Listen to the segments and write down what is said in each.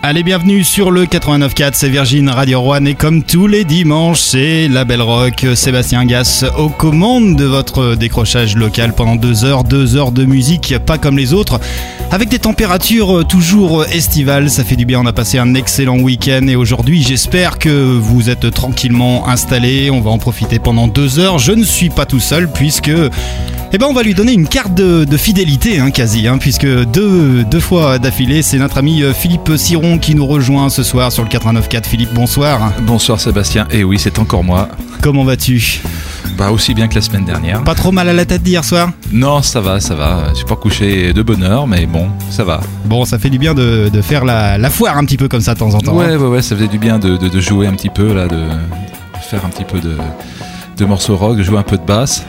Allez, bienvenue sur le 89.4, c'est Virgin Radio Rouen et comme tous les dimanches, c'est la Belle Rock, Sébastien Gass aux commandes de votre décrochage local pendant deux heures, deux heures de musique, pas comme les autres, avec des températures toujours estivales, ça fait du bien, on a passé un excellent week-end et aujourd'hui j'espère que vous êtes tranquillement installés, on va en profiter pendant deux heures, je ne suis pas tout seul puisque... Eh ben on va lui donner une carte de, de fidélité hein, quasi, hein, puisque deux, deux fois d'affilée, c'est notre ami euh, Philippe Siron qui nous rejoint ce soir sur le 89.4. Philippe, bonsoir. Bonsoir Sébastien, et oui c'est encore moi. Comment vas-tu? Bah aussi bien que la semaine dernière. Pas trop mal à la tête d'hier soir? Non ça va, ça va. Je suis pas couché de bonne heure, mais bon, ça va. Bon, ça fait du bien de, de faire la, la foire un petit peu comme ça de temps en temps. Ouais, hein. ouais, ouais, ça faisait du bien de, de- de jouer un petit peu là, de faire un petit peu de, de morceaux rock, de jouer un peu de basse.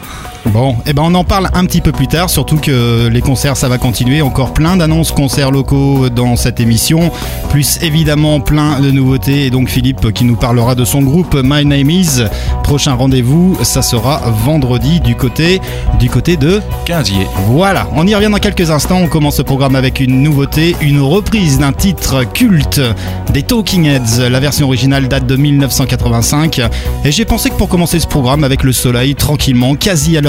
Bon, eh ben on en parle un petit peu plus tard, surtout que les concerts ça va continuer, encore plein d'annonces concerts locaux dans cette émission, plus évidemment plein de nouveautés et donc Philippe qui nous parlera de son groupe My Name Is. Prochain rendez-vous, ça sera vendredi du côté du côté de 15 Voilà, on y revient dans quelques instants. On commence ce programme avec une nouveauté, une reprise d'un titre culte des Talking Heads. La version originale date de 1985. Et j'ai pensé que pour commencer ce programme avec le soleil, tranquillement, quasi à l'heure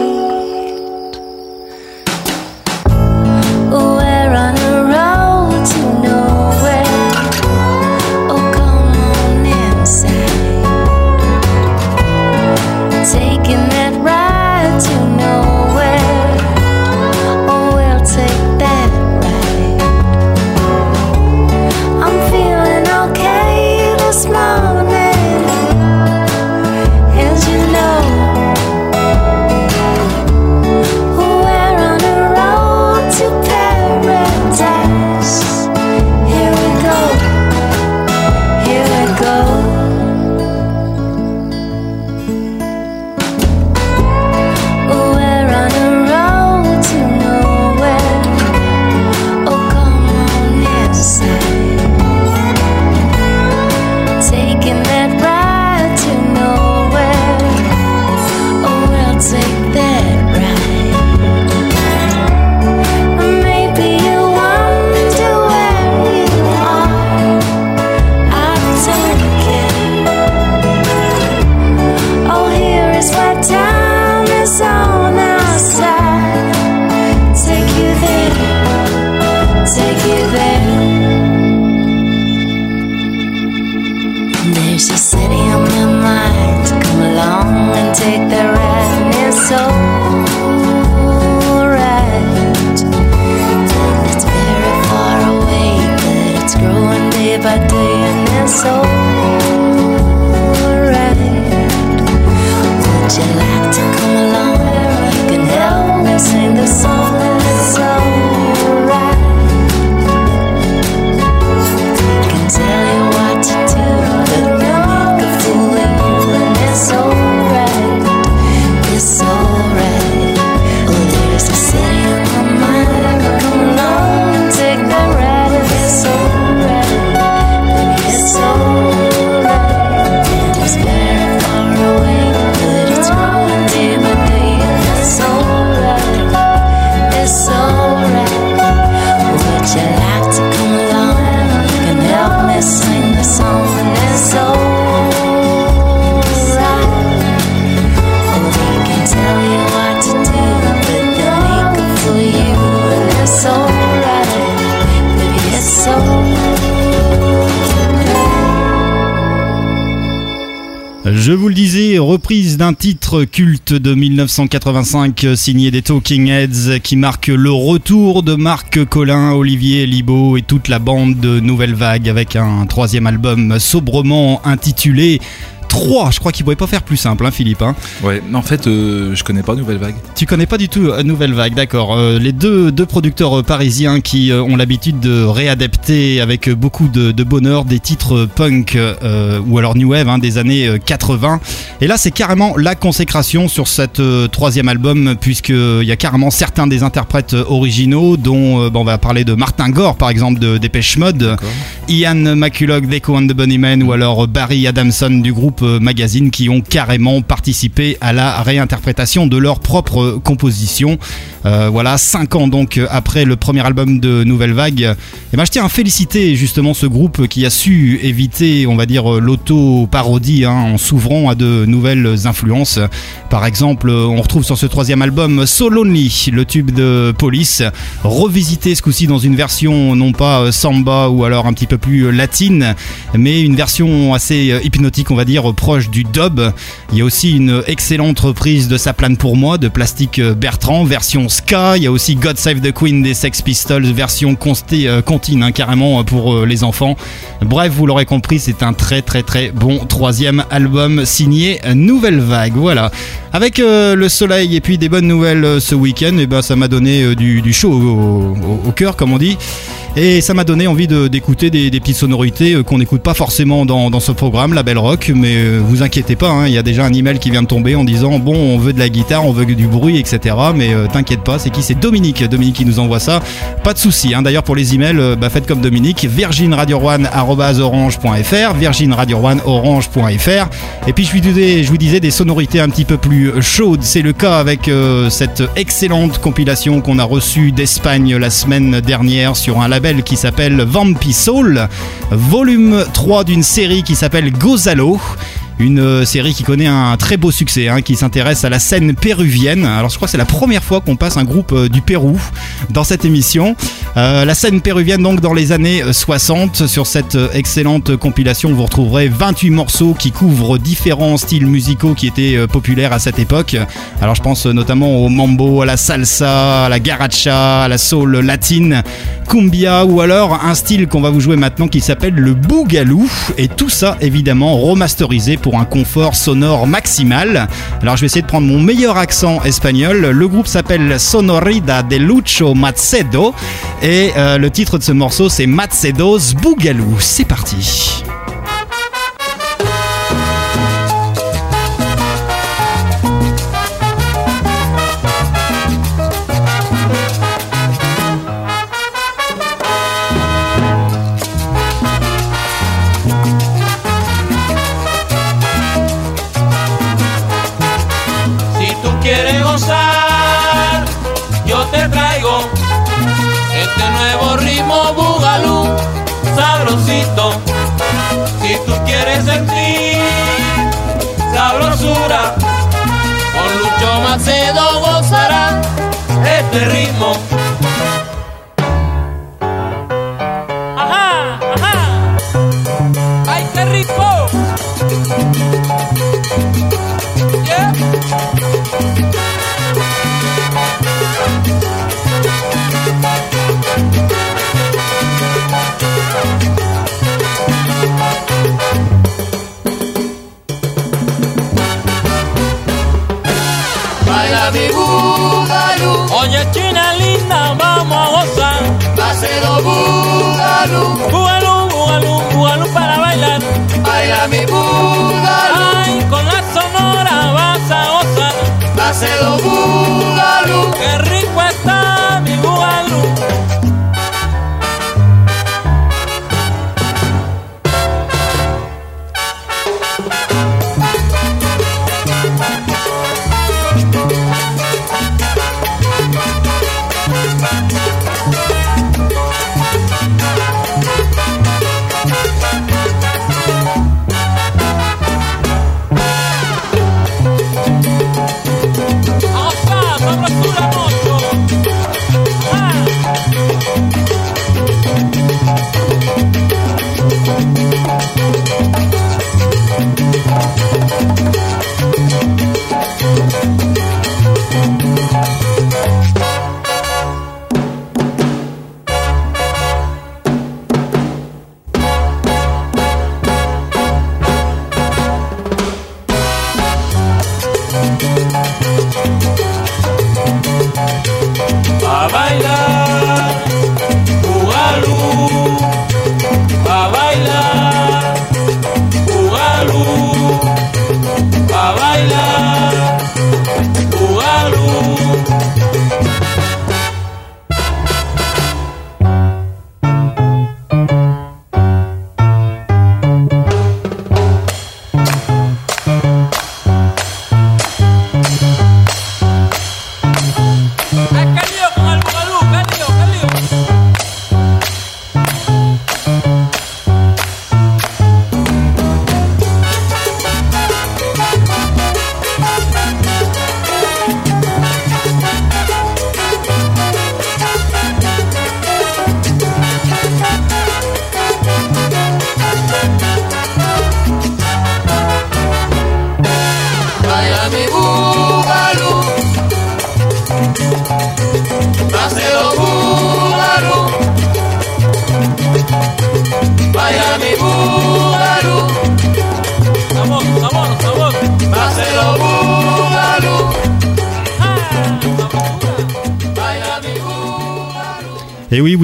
reprise d'un titre culte de 1985 signé des Talking Heads qui marque le retour de Marc Collin, Olivier Libaud et toute la bande de Nouvelle Vague avec un troisième album sobrement intitulé 3. Je crois qu'il ne pouvait pas faire plus simple, hein, Philippe. hein. Ouais, mais en fait, euh, je connais pas Nouvelle Vague. Tu connais pas du tout euh, Nouvelle Vague, d'accord. Euh, les deux, deux producteurs euh, parisiens qui ont l'habitude de réadapter avec beaucoup de, de bonheur des titres punk euh, ou alors new wave hein, des années euh, 80. Et là, c'est carrément la consécration sur cet troisième album, puisqu'il y a carrément certains des interprètes originaux, dont bon, on va parler de Martin Gore, par exemple, de Dépêche Mode. Ian McCulloch d'Echo and the Bunnymen ou alors Barry Adamson du groupe euh, Magazine qui ont carrément participé à la réinterprétation de leur propre composition. Euh, voilà, cinq ans donc après le premier album de Nouvelle Vague. Et ben, je tiens à féliciter justement ce groupe qui a su éviter, on va dire, l'auto-parodie hein, en s'ouvrant à de nouvelles influences. Par exemple, on retrouve sur ce troisième album So Lonely, le tube de Police, revisité ce coup-ci dans une version non pas euh, samba ou alors un petit peu plus latine, mais une version assez euh, hypnotique, on va dire, proche du dub. Il y a aussi une excellente reprise de Sa plane pour moi de Plastique euh, Bertrand, version ska. Il y a aussi God Save the Queen des Sex Pistols, version euh, comptine, hein, carrément euh, pour les enfants. Bref, vous l'aurez compris, c'est un très très très bon troisième album signé Nouvelle Vague. Voilà. Avec le soleil et puis des bonnes nouvelles ce week-end, et ben ça m'a donné du, du chaud au, au- au cœur, comme on dit. Et ça m'a donné envie de- d'écouter des, des petites sonorités euh, qu'on n'écoute pas forcément dans, ce programme, la Belle Rock. Mais euh, vous inquiétez pas, hein, il y a déjà un email qui vient de tomber en disant bon, on veut de la guitare, on veut du bruit, etc. Mais euh, t'inquiète pas, c'est qui? C'est Dominique. Dominique qui nous envoie ça. Pas de souci. hein. D'ailleurs pour les emails, bah, faites comme Dominique. virginradio1@orange.fr, virginradio1orange.fr. Et puis je vous disais, je vous disais des sonorités un petit peu plus chaudes. C'est le cas avec cette excellente compilation qu'on a reçue d'Espagne la semaine dernière sur un qui s'appelle Vampi Soul, volume 3 d'une série qui s'appelle Gozalo. Une euh, série qui connaît un très beau succès, hein, qui s'intéresse à la scène péruvienne. Alors je crois que c'est la première fois qu'on passe un groupe euh, du Pérou dans cette émission. Euh, la scène péruvienne donc dans les années euh, 60. Sur cette excellente compilation, vous retrouverez 28 morceaux qui couvrent différents styles musicaux qui étaient populaires à cette époque. Alors je pense notamment au mambo, à la salsa, à la garacha, à la soul latine, cumbia ou alors un style qu'on va vous jouer maintenant qui s'appelle le boogaloo. Et tout ça évidemment remasterisé pour un confort sonore maximal. Alors je vais essayer de prendre mon meilleur accent espagnol. Le groupe s'appelle Sonorida de Lucho Macedo et euh, le titre de ce morceau c'est Macedo's Boogaloo. C'est parti. Si tú quieres sentir sabrosura, con Lucho Macedo gozarás este ritmo. Bugalú. Bugalú, bugalú, bugalú para bailar. Baila mi bugalú. Ay, con la sonora vas a gozar. Macedo bugalú. Qué rico está mi bugalú.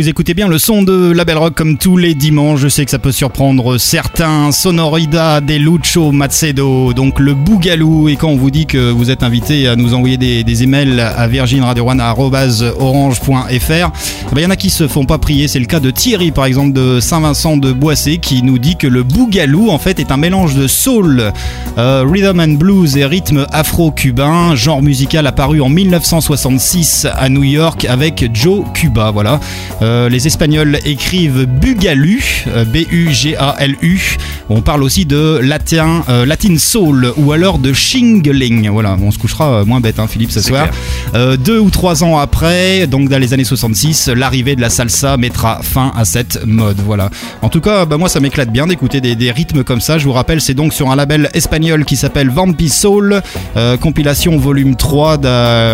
Écoutez bien le son de la Belle Rock comme tous les dimanches. Je sais que ça peut surprendre certains. Sonorida de Lucho Macedo, donc le Bougalou. Et quand on vous dit que vous êtes invité à nous envoyer des, emails à virginradio1.orange.fr, il ben, y en a qui se font pas prier. C'est le cas de Thierry, par exemple, de Saint-Vincent de Boissé, qui nous dit que le Bougalou, en fait, est un mélange de soul, euh, rhythm and blues et rythme afro-cubain, genre musical apparu en 1966 à New York avec Joe Cuba. Voilà. Euh, les Espagnols écrivent Bugalu, euh, B-U-G-A-L-U. On parle aussi de latin, euh, latin soul ou alors de shingling. Voilà, on se couchera moins bête, hein, Philippe, ce soir. deux ou trois ans après, donc dans les années 66, l'arrivée de la salsa mettra fin à cette mode. Voilà. En tout cas, bah, moi, ça m'éclate bien d'écouter des, rythmes comme ça. Je vous rappelle, c'est donc sur un label espagnol qui s'appelle Vampi Soul, compilation volume 3.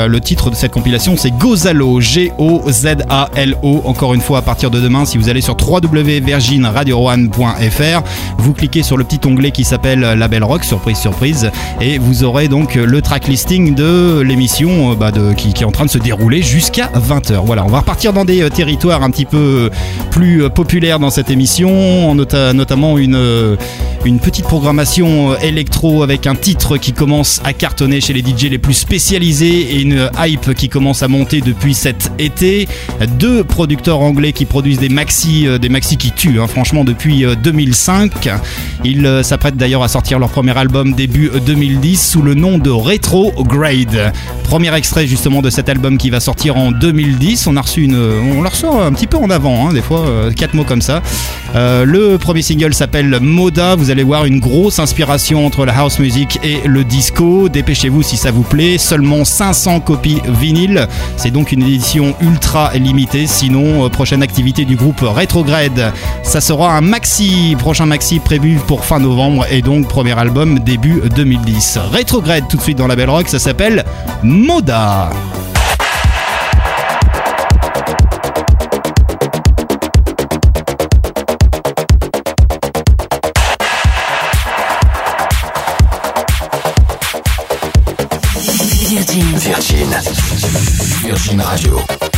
le titre de cette compilation, c'est Gozalo, G-O-Z-A-L-O. Encore une fois, à partir de demain, si vous allez sur www.virginradio1.fr, vous cliquez sur le petit onglet qui s'appelle Label Rock, surprise, surprise, et vous aurez donc le track listing de l'émission euh, bah, qui, est en train de se dérouler jusqu'à 20h. Voilà, on va repartir dans des euh, territoires un petit peu plus euh, populaires dans cette émission, notamment une, une petite programmation électro avec un titre qui commence à cartonner chez les DJ les plus spécialisés et une hype qui commence à monter depuis cet été. Deux producteurs anglais qui produisent des maxi, euh, des maxi qui tuent, hein, franchement, depuis 2005. Euh, Ils euh, s'apprêtent d'ailleurs à sortir leur premier album début 2010 sous le nom de Retro Grade. Premier extrait justement de cet album qui va sortir en 2010. On a reçu une, on le reçoit un petit peu en avant, hein, des fois, quatre mots comme ça. le premier single s'appelle Moda. Vous allez voir une grosse inspiration entre la house music et le disco. Dépêchez-vous si ça vous plaît. Seulement 500 copies vinyle. C'est donc une édition ultra limitée. Sinon, prochaine activité du groupe Retrograde, ça sera un maxi, prochain maxi prévu pour fin novembre et donc premier album début 2010. Retrograde tout de suite dans la Belle Rock, ça s'appelle Moda. Virgin. Virgin Radio.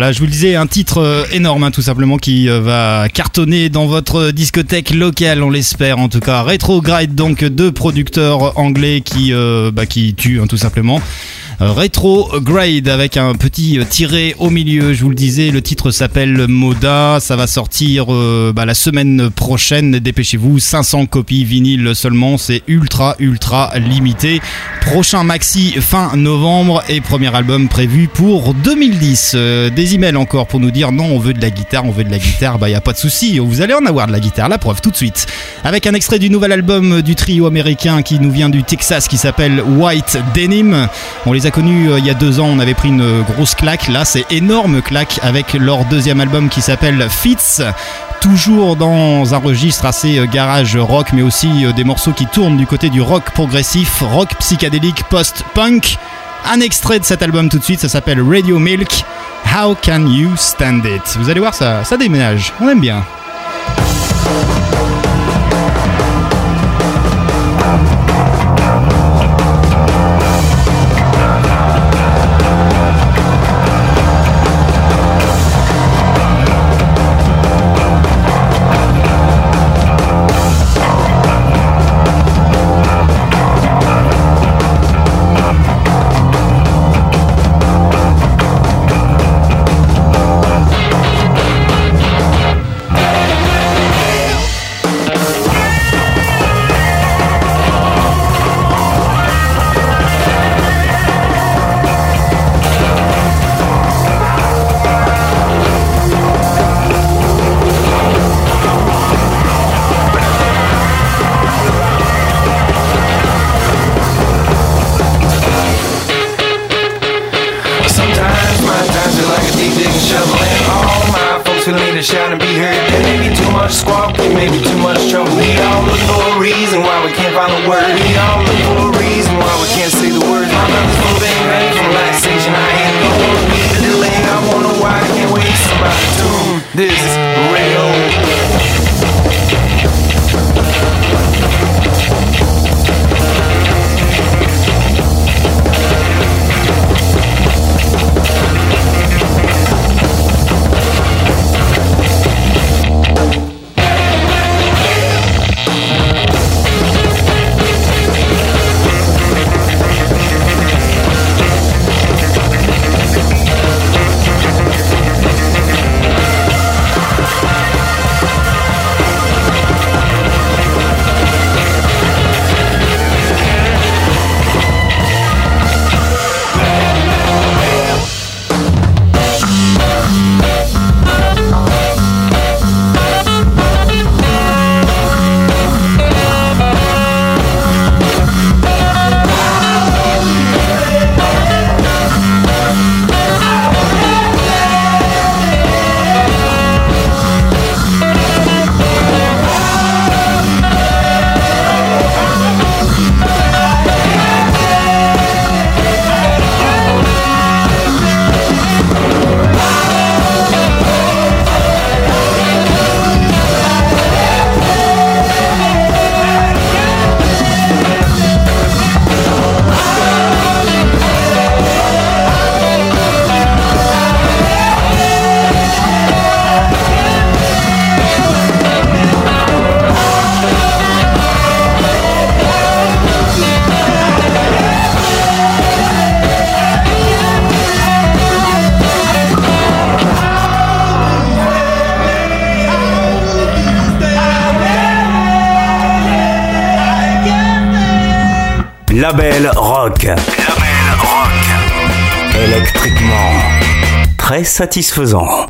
Voilà, je vous le disais, un titre euh, énorme, hein, tout simplement, qui euh, va cartonner dans votre discothèque locale, on l'espère en tout cas. Retrograde, donc deux producteurs anglais qui, euh, bah, qui tuent, hein, tout simplement. Retro Grade avec un petit tiré au milieu. Je vous le disais, le titre s'appelle Moda. Ça va sortir euh, bah, la semaine prochaine. Dépêchez-vous, 500 copies vinyle seulement. C'est ultra ultra limité. Prochain maxi fin novembre et premier album prévu pour 2010. Euh, des emails encore pour nous dire non, on veut de la guitare, on veut de la guitare. Bah y a pas de souci, vous allez en avoir de la guitare. La preuve tout de suite. Avec un extrait du nouvel album du trio américain qui nous vient du Texas qui s'appelle White Denim. Connus euh, il y a deux ans, on avait pris une grosse claque. Là, c'est énorme claque avec leur deuxième album qui s'appelle Fits. Toujours dans un registre assez euh, garage rock, mais aussi euh, des morceaux qui tournent du côté du rock progressif, rock psychédélique, post-punk. Un extrait de cet album tout de suite, ça s'appelle Radio Milk. How can you stand it? Vous allez voir, ça, ça déménage. On aime bien. Label Rock. Label Rock. Électriquement. Très satisfaisant.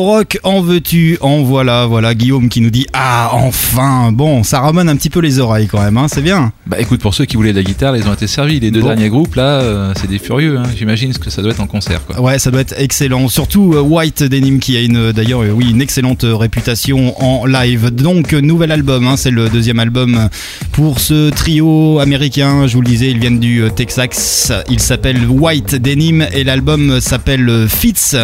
Rock en veux-tu, en voilà, voilà Guillaume qui nous dit Ah, enfin Bon, ça ramène un petit peu les oreilles quand même, hein, c'est bien. Bah écoute, pour ceux qui voulaient de la guitare, ils ont été servis. Les deux Bon. derniers groupes, là, euh, c'est des furieux. hein. J'imagine ce que ça doit être en concert. Quoi. Ouais, ça doit être excellent. Surtout euh, White Denim qui a une, d'ailleurs, euh, oui, une excellente réputation en live. Donc, nouvel album, hein, c'est le deuxième album pour ce trio américain. Je vous le disais, ils viennent du Texas. Il s'appelle White Denim et l'album s'appelle Fits.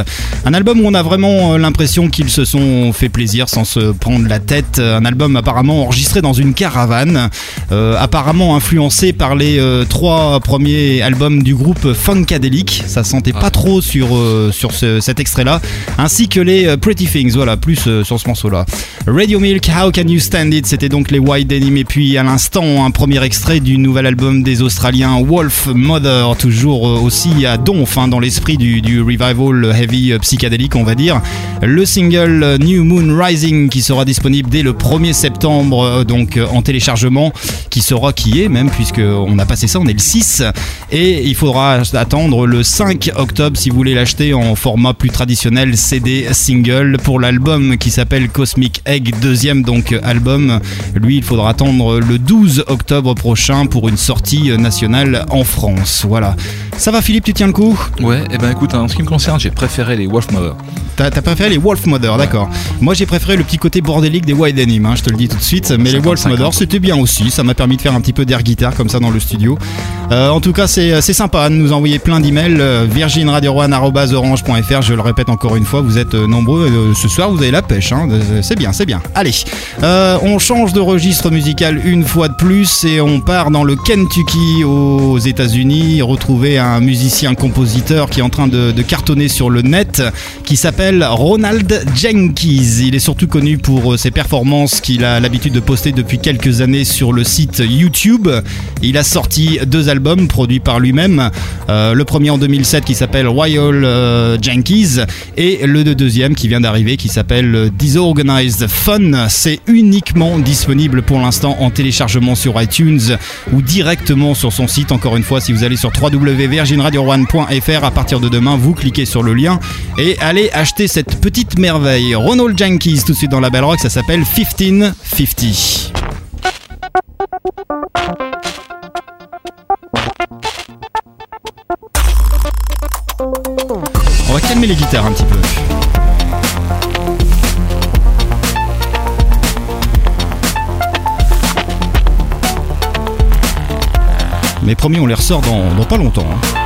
Un album où on a vraiment l'impression qu'ils se sont fait plaisir sans se prendre la tête. Un album apparemment enregistré dans une caravane, euh, apparemment influencé par les euh, trois premiers albums du groupe Funkadelic. Ça sentait pas Ah. trop sur, euh, sur ce- cet extrait-là, ainsi que les Pretty Things, voilà, plus sur ce morceau-là. Radio Milk, How Can You Stand It, c'était donc les White Denim, et puis à l'instant, un premier extrait du nouvel album des Australiens Wolf Mother, toujours aussi à donf hein, dans l'esprit du, du revival heavy psychédélique, on va dire. Le single New Moon Rising qui sera disponible dès le 1er septembre, euh, donc euh, en téléchargement, qui sera qui est même, puisque on a passé ça, on est le 6, et il faudra attendre le 5 octobre si vous voulez l'acheter en format plus traditionnel CD single pour l'album qui s'appelle Cosmic Egg, deuxième donc album. Lui, il faudra attendre le 12 octobre prochain pour une sortie nationale en France. Voilà. Ça va Philippe, tu tiens le coup? Ouais, et ben écoute, en ce qui me concerne, j'ai préféré les Wolf Mother. T'as t'as préféré les Wolf Mother, d'accord. Moi j'ai préféré le petit côté bordélique des White Denim, hein, je te le dis tout de suite. Mais les 50, Wolf Mother 50. c'était bien aussi, ça m'a permis de faire un petit peu d'air guitare comme ça dans le studio. Euh, en tout cas c'est c'est sympa de nous envoyer plein d'emails. Euh, virginradio1.orange.fr, je le répète encore une fois, vous êtes euh, nombreux. Euh, ce soir vous avez la pêche, hein. Euh, c'est bien, c'est bien. Allez, Euh, on change de registre musical une fois de plus et on part dans le Kentucky aux États-Unis, retrouver un musicien-compositeur qui est en train de, de cartonner sur le net, qui s'appelle Ronald Jenkins. Il est surtout connu pour euh, ses performances qu'il a l'habitude de poster depuis quelques années sur le site YouTube. Il a sorti deux albums produits par lui-même. Euh, le premier en 2007 qui s'appelle Royal euh, Jenkins et le deuxième qui vient d'arriver qui s'appelle Disorganized Fun. C'est uniquement disponible pour l'instant en téléchargement sur iTunes ou directement sur son site. Encore une fois, si vous allez sur www.virginradio1.fr à partir de demain, vous cliquez sur le lien et allez acheter cette petite merveille. Ronald Jenkins tout de suite dans la Belle Rock, ça s'appelle 1550. On va calmer les guitares un petit peu. Mais promis, on les ressort dans, pas longtemps. hein.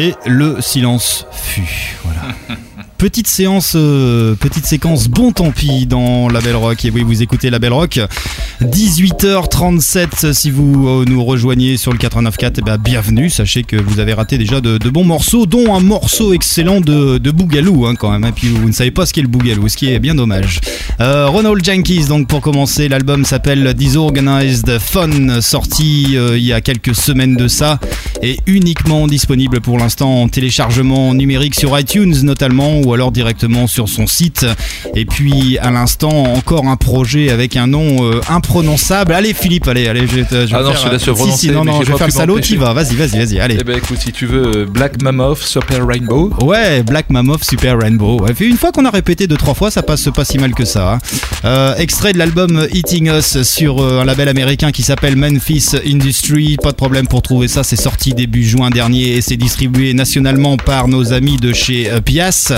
Et le silence fut. Petite séance, euh, petite séquence bon tant pis dans la Belle Rock. Et oui, vous écoutez la Belle Rock. 18h37 si vous euh, nous rejoignez sur le 89.4, eh ben, bienvenue. Sachez que vous avez raté déjà de, bons morceaux, dont un morceau excellent de, de Bougalou hein, quand même. Et puis vous ne savez pas ce qu'est le Bougalou, ce qui est bien dommage. Euh, Ronald Jenkins, donc pour commencer, l'album s'appelle Disorganized Fun, sorti euh, il y a quelques semaines de ça, et uniquement disponible pour l'instant en téléchargement numérique sur iTunes notamment, ou alors directement sur son site. Et puis à l'instant, encore un projet avec un nom euh, imprononçable. Allez Philippe, allez, allez, je vais te, je vais Ah non, faire- je laisse si, prononcer, si, non, mais non, j'ai je vais faire le salaud, m'empêcher. qui va, vas-y, vas-y, vas-y, allez. Eh ben écoute, si tu veux, euh, Black Mammoth, Super Rainbow. Ouais, Black Mammoth Super Rainbow. Puis une fois qu'on a répété deux trois fois, ça passe pas si mal que ça. hein. Euh, extrait de l'album Eating Us sur euh, un label américain qui s'appelle Memphis Industry. Pas de problème pour trouver ça. C'est sorti début juin dernier et c'est distribué nationalement par nos amis de chez euh, Pias.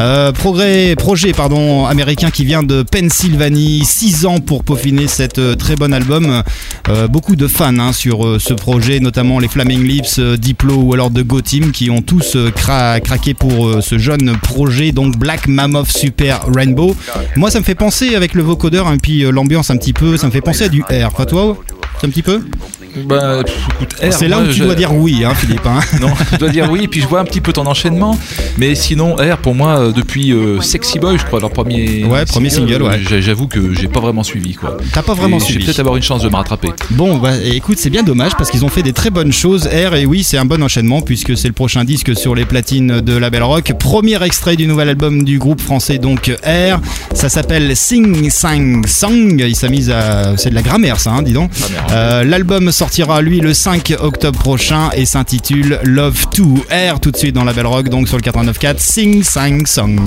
Euh, progrès, projet pardon américain qui vient de Pennsylvanie. 6 ans pour peaufiner cet euh, très bon album. Euh, beaucoup de fans hein, sur ce projet, notamment les Flaming Lips, Diplo ou alors de Go Team qui ont tous cra- craqué pour ce jeune projet, donc Black Mammoth Super Rainbow. Moi, ça me fait penser avec le vocodeur et puis l'ambiance un petit peu, ça me fait penser à du R. Pas toi un petit peu Bah, C'est là où tu je- dois dire oui, hein, Philippe. hein. Non, je dois dire oui, et puis je vois un petit peu ton enchaînement. Mais sinon, R, pour moi, euh, depuis euh, Sexy Boy, je crois, leur premier, Ouais, premier single, ouais. j'a- J'avoue que j'ai pas vraiment suivi, quoi. T'as pas vraiment Et Je suivi. vais peut-être avoir une chance de me rattraper. Bon, bah écoute, c'est bien dommage parce qu'ils ont fait des très bonnes choses. R, et oui, c'est un bon enchaînement puisque c'est le prochain disque sur les platines de la Belle Rock. Premier extrait du nouvel album du groupe français, donc R. Ça s'appelle Sing Sang Song. Il s'est mis à. C'est de la grammaire, ça, hein, dis donc. Grammaire, Euh, L'album sortira, lui, le 5 octobre prochain et s'intitule Love 2 R tout de suite dans la Belle Rock, donc sur le 89.4 Sing Sang Song.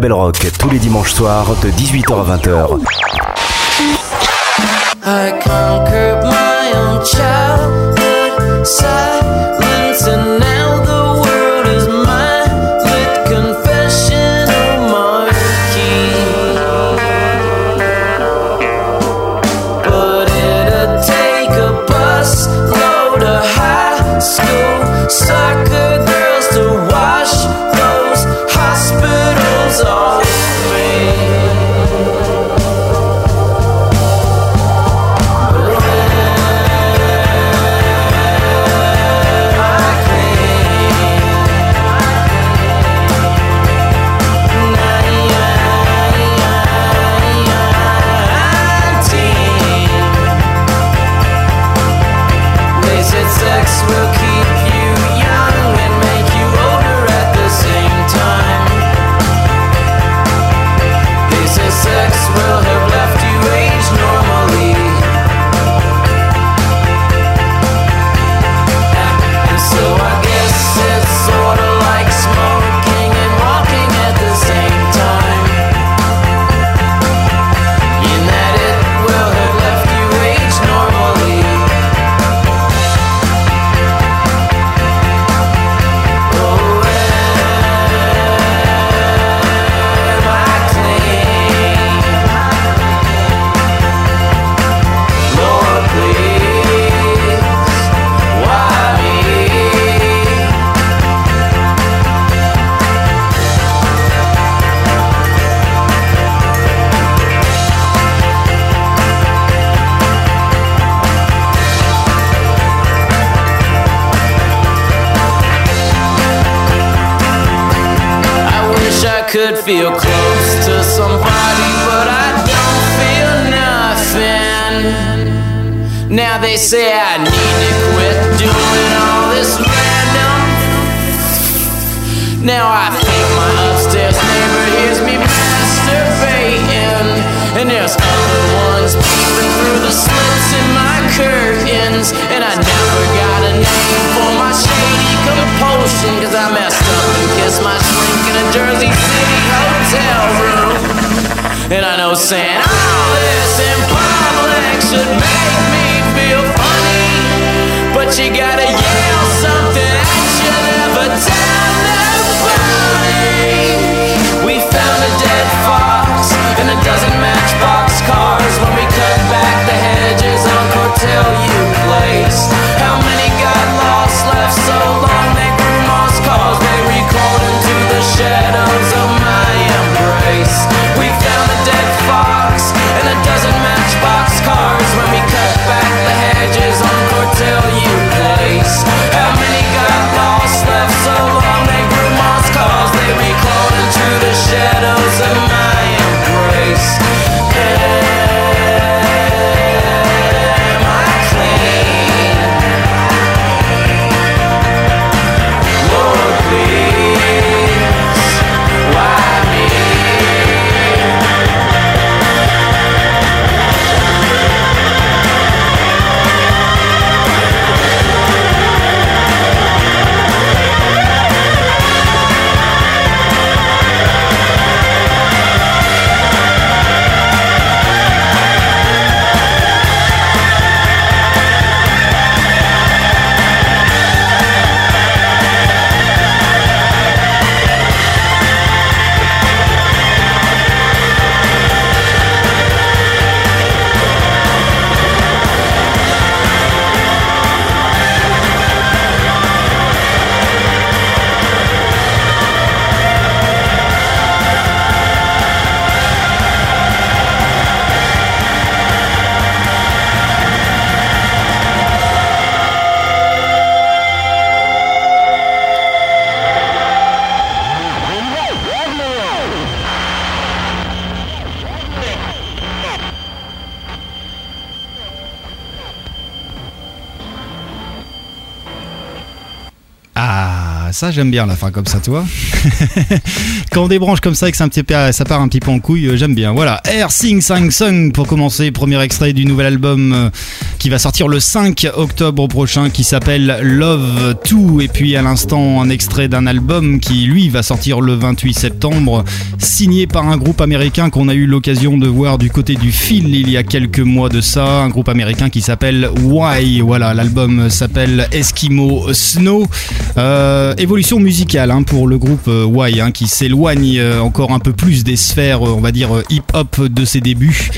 Label Rock tous les dimanches soirs de 18h à 20h. feel close to somebody, but I don't feel nothing. Now they say I saying, oh, this j'aime bien la fin comme ça, tu vois. Quand on débranche comme ça et que ça part un petit peu en couille, euh, j'aime bien. Voilà, Air Sing Sang Sung pour commencer, premier extrait du nouvel album euh, qui va sortir le 5 octobre prochain qui s'appelle Love 2 et puis à l'instant un extrait d'un album qui lui va sortir le 28 septembre signé par un groupe américain qu'on a eu l'occasion de voir du côté du fil il y a quelques mois de ça, un groupe américain qui s'appelle Why. Voilà, l'album s'appelle Eskimo Snow. Euh, évolution musicale hein, pour le groupe euh, Why hein, qui s'éloigne euh, encore un peu plus des sphères, on va dire hip-hop de ses débuts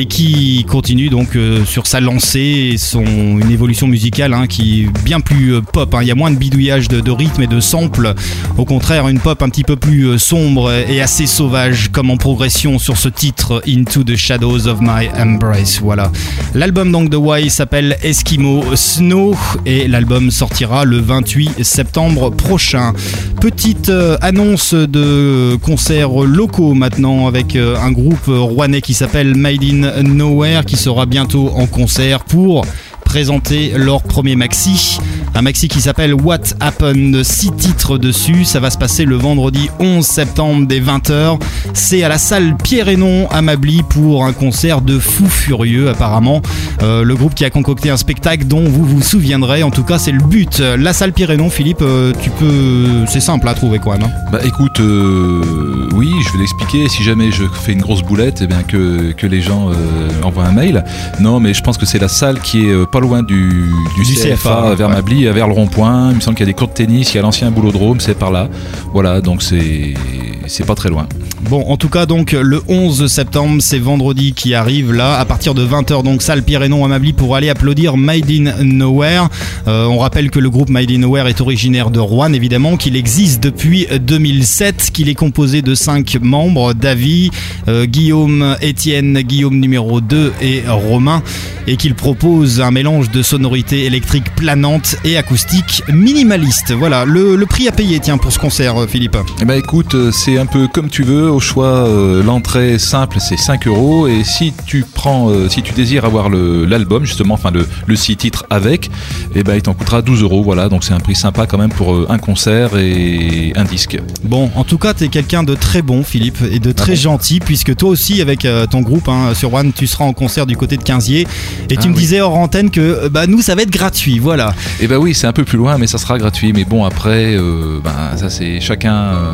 et qui continue donc euh, sur sa lancée et son une évolution musicale hein, qui est bien plus euh, pop. hein. Il y a moins de bidouillage de, rythme et de samples. Au contraire, une pop un petit peu plus euh, sombre et assez sauvage, comme en progression sur ce titre Into the Shadows of My Embrace. Voilà. L'album donc de Y s'appelle Eskimo Snow et l'album sortira le 28 septembre prochain. Petite annonce de concerts locaux maintenant avec un groupe rouennais qui s'appelle Made in Nowhere qui sera bientôt en concert pour présenter leur premier maxi. Un maxi qui s'appelle What Happened, 6 titres dessus. Ça va se passer le vendredi 11 septembre dès 20h. C'est à la salle Pierre Hénon à Mably pour un concert de fou furieux apparemment. Euh, le groupe qui a concocté un spectacle dont vous vous souviendrez. En tout cas, c'est le but. La salle Pierre Hénon, Philippe, euh, tu peux. C'est simple à trouver quand même. hein. Bah écoute, euh, oui, je vais l'expliquer. Si jamais je fais une grosse boulette, eh bien que, que les gens euh, envoient un mail. Non, mais je pense que c'est la salle qui est pas loin du, du, Du CFA, CFA, vers ouais. Mably, vers le rond-point. Il me semble qu'il y a des cours de tennis, il y a l'ancien boulodrome, c'est par là. Voilà, donc c'est c'est pas très loin. Bon, en tout cas, donc le 11 septembre, c'est vendredi qui arrive là, à partir de 20h, donc salle Pierre Hénon à Mably pour aller applaudir Made in Nowhere. Euh, on rappelle que le groupe Made in Nowhere est originaire de Rouen, évidemment, qu'il existe depuis 2007, qu'il est composé de 5 membres, Davy, euh, Guillaume, Étienne, Guillaume numéro 2 et Romain, et qu'il propose un mélange de sonorités électriques planantes et acoustiques minimalistes. Voilà, le, le prix à payer, tiens, pour ce concert, euh, Philippe. Eh ben écoute, euh, c'est un peu comme tu veux. Au choix, euh, l'entrée simple, c'est 5 euros. Et si tu prends, euh, si tu désires avoir l'album, justement, enfin le, le 6 titres avec, eh ben il t'en coûtera 12 euros. Voilà, donc c'est un prix sympa quand même pour euh, un concert et un disque. Bon, en tout cas, t'es quelqu'un de très bon, Philippe, et de très Ah bon gentil, puisque toi aussi, avec ton groupe hein, sur One, tu seras en concert du côté de Quinzier. Et tu Ah me disais hors antenne que bah, nous, ça va être gratuit, voilà. Et ben oui, c'est un peu plus loin, mais ça sera gratuit. Mais bon, après, euh, ben, ça c'est chacun. euh,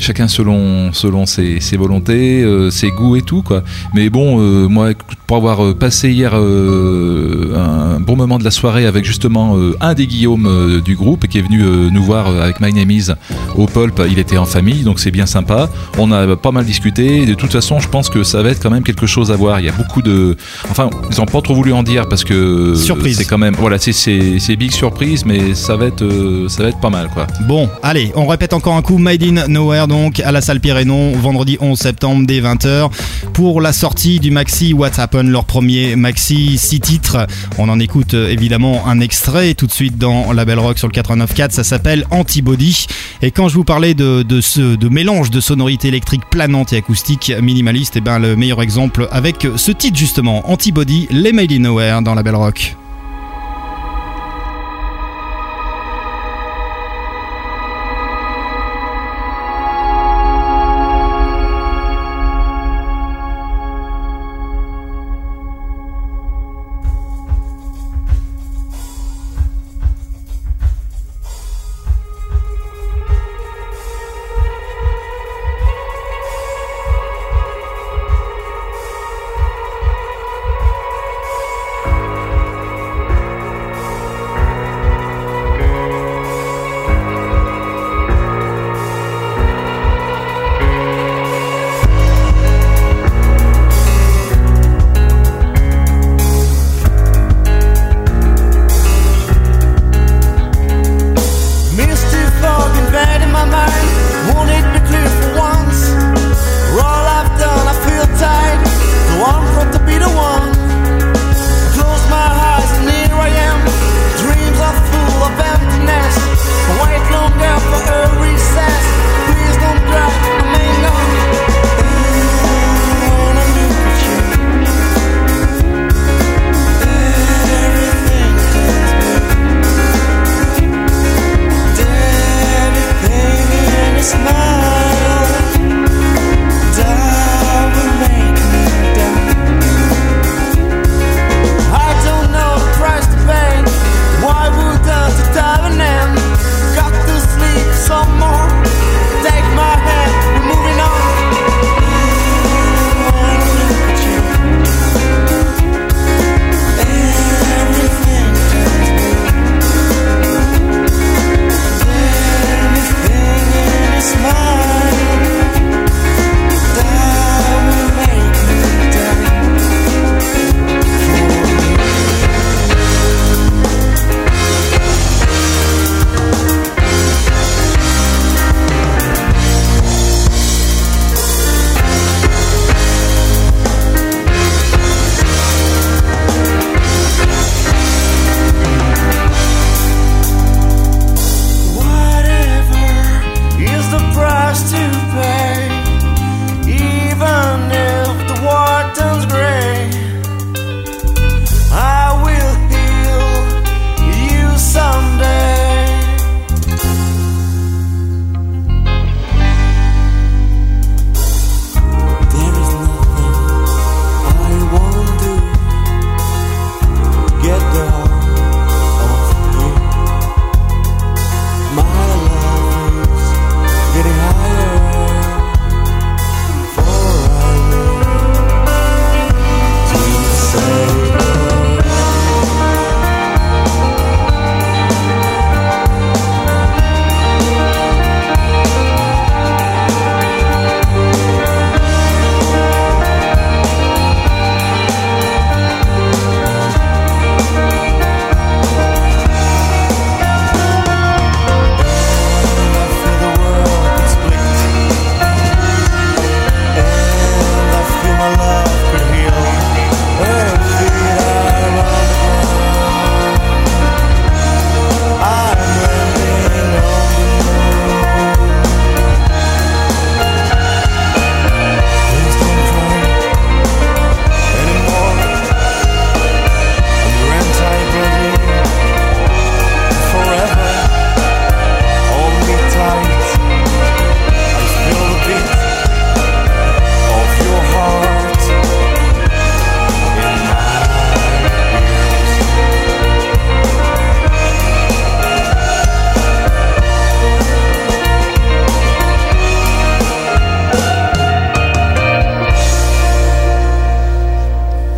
Chacun selon, selon ses, volontés, euh, ses goûts et tout quoi. Mais bon, moi, pour avoir euh, passé hier euh, un bon moment de la soirée avec justement euh, un des Guillaume du groupe qui est venu nous voir avec My Name Is au Pulp, il était en famille, donc c'est bien sympa. On a pas mal discuté. De toute façon, je pense que ça va être quand même quelque chose à voir. Il y a beaucoup de, enfin, ils ont pas trop voulu en dire parce que Surprise. c'est quand même, voilà, c'est big surprise, mais ça va être ça va être pas mal quoi. Bon, allez, on répète encore un coup Made in Nowhere, donc à la salle Pyrénon, vendredi 11 septembre dès 20h, pour la sortie du maxi What Happened, leur premier maxi, 6 titres. On en écoute euh, évidemment un extrait tout de suite dans la Belle Rock sur le 89.4, ça s'appelle Antibody. Et quand je vous parlais de, de ce de mélange de sonorités électriques planantes et acoustiques minimalistes, et ben le meilleur exemple avec ce titre justement, Antibody, les Made in Nowhere dans la Belle Rock.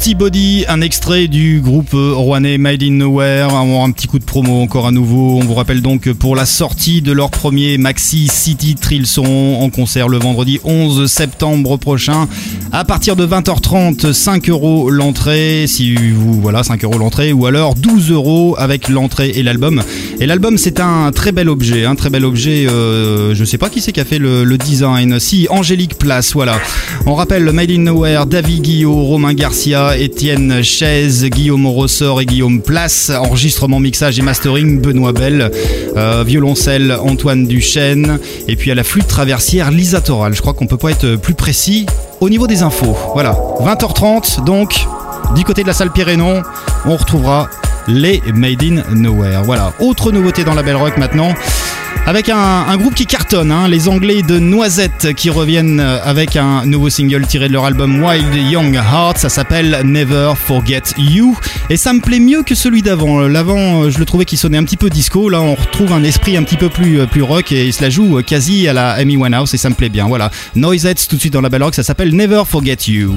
Antibody, un extrait du groupe rouennais Made in Nowhere. Un, un petit coup de promo encore à nouveau. On vous rappelle donc pour la sortie de leur premier maxi City Trill sont en concert le vendredi 11 septembre prochain à partir de 20h30. 5 euros l'entrée, si vous voilà 5 euros l'entrée, ou alors 12 euros avec l'entrée et l'album. Et l'album c'est un très bel objet, un très bel objet. euh, je sais pas qui c'est qui a fait le, design. Si Angélique Place, voilà. On rappelle le Made in Nowhere, David Guillot, Romain Garcia, Étienne Chaise, Guillaume Rossor et Guillaume Place. Enregistrement, mixage et mastering, Benoît Bell. Euh, violoncelle, Antoine Duchesne. Et puis à la flûte traversière, Lisa Toral. Je crois qu'on peut pas être plus précis au niveau des infos. Voilà. 20h30, donc, du côté de la salle Pyrénon, on retrouvera les Made in Nowhere. Voilà. Autre nouveauté dans la Belle Rock maintenant. Avec un, groupe qui cartonne, hein, les Anglais de Noisette qui reviennent avec un nouveau single tiré de leur album Wild Young Heart, ça s'appelle Never Forget You et ça me plaît mieux que celui d'avant. L'avant, euh, je le trouvais qui sonnait un petit peu disco, là on retrouve un esprit un petit peu plus, euh, rock et il se la joue euh, quasi à la Amy Winehouse et ça me plaît bien. Voilà, Noisettes tout de suite dans la belle rock, ça s'appelle Never Forget You.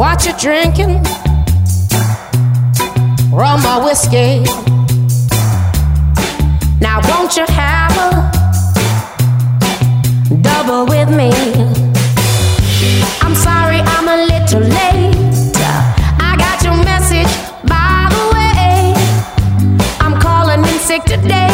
What you drinking? Rum or whiskey? Now won't you have a double with me? I'm sorry I'm a little late. I got your message by the way. I'm calling in sick today.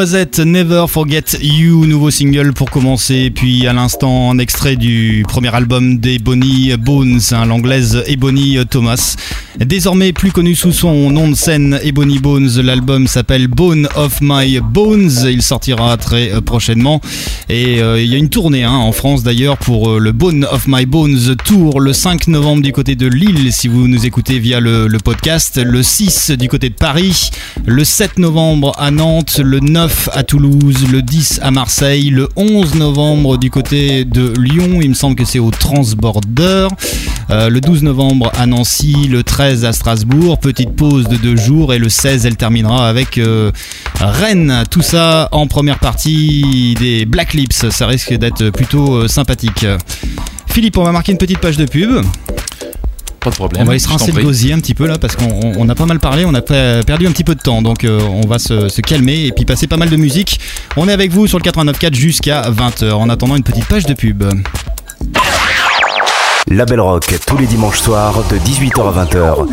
Never Forget You, nouveau single pour commencer, puis à l'instant un extrait du premier album d'Ebony Bones, hein, l'anglaise Ebony Thomas. Désormais plus connu sous son nom de scène Ebony Bones, l'album s'appelle Bone of My Bones, il sortira très euh, prochainement. Et euh, il y a une tournée hein, en France d'ailleurs pour euh, le Bone of My Bones Tour le 5 novembre du côté de Lille. Si vous nous écoutez via le, le podcast, le 6 du côté de Paris, le 7 novembre à Nantes, le 9 à Toulouse, le 10 à Marseille, le 11 novembre du côté de Lyon, il me semble que c'est au Transborder, euh, le 12 novembre à Nancy, le 13 à Strasbourg, petite pause de deux jours et le 16 elle terminera avec euh, Rennes. Tout ça en première partie des Black Lips, ça risque d'être plutôt euh, sympathique. Philippe, on va marquer une petite page de pub. Pas de problème. On va se je t'en rincer le gosier un petit peu là parce qu'on on- on a pas mal parlé, on a pe- perdu un petit peu de temps donc euh, on va se, se calmer et puis passer pas mal de musique. On est avec vous sur le 89.4 jusqu'à 20h en attendant une petite page de pub. La Belle Rock tous les dimanches soirs de 18h à 20h.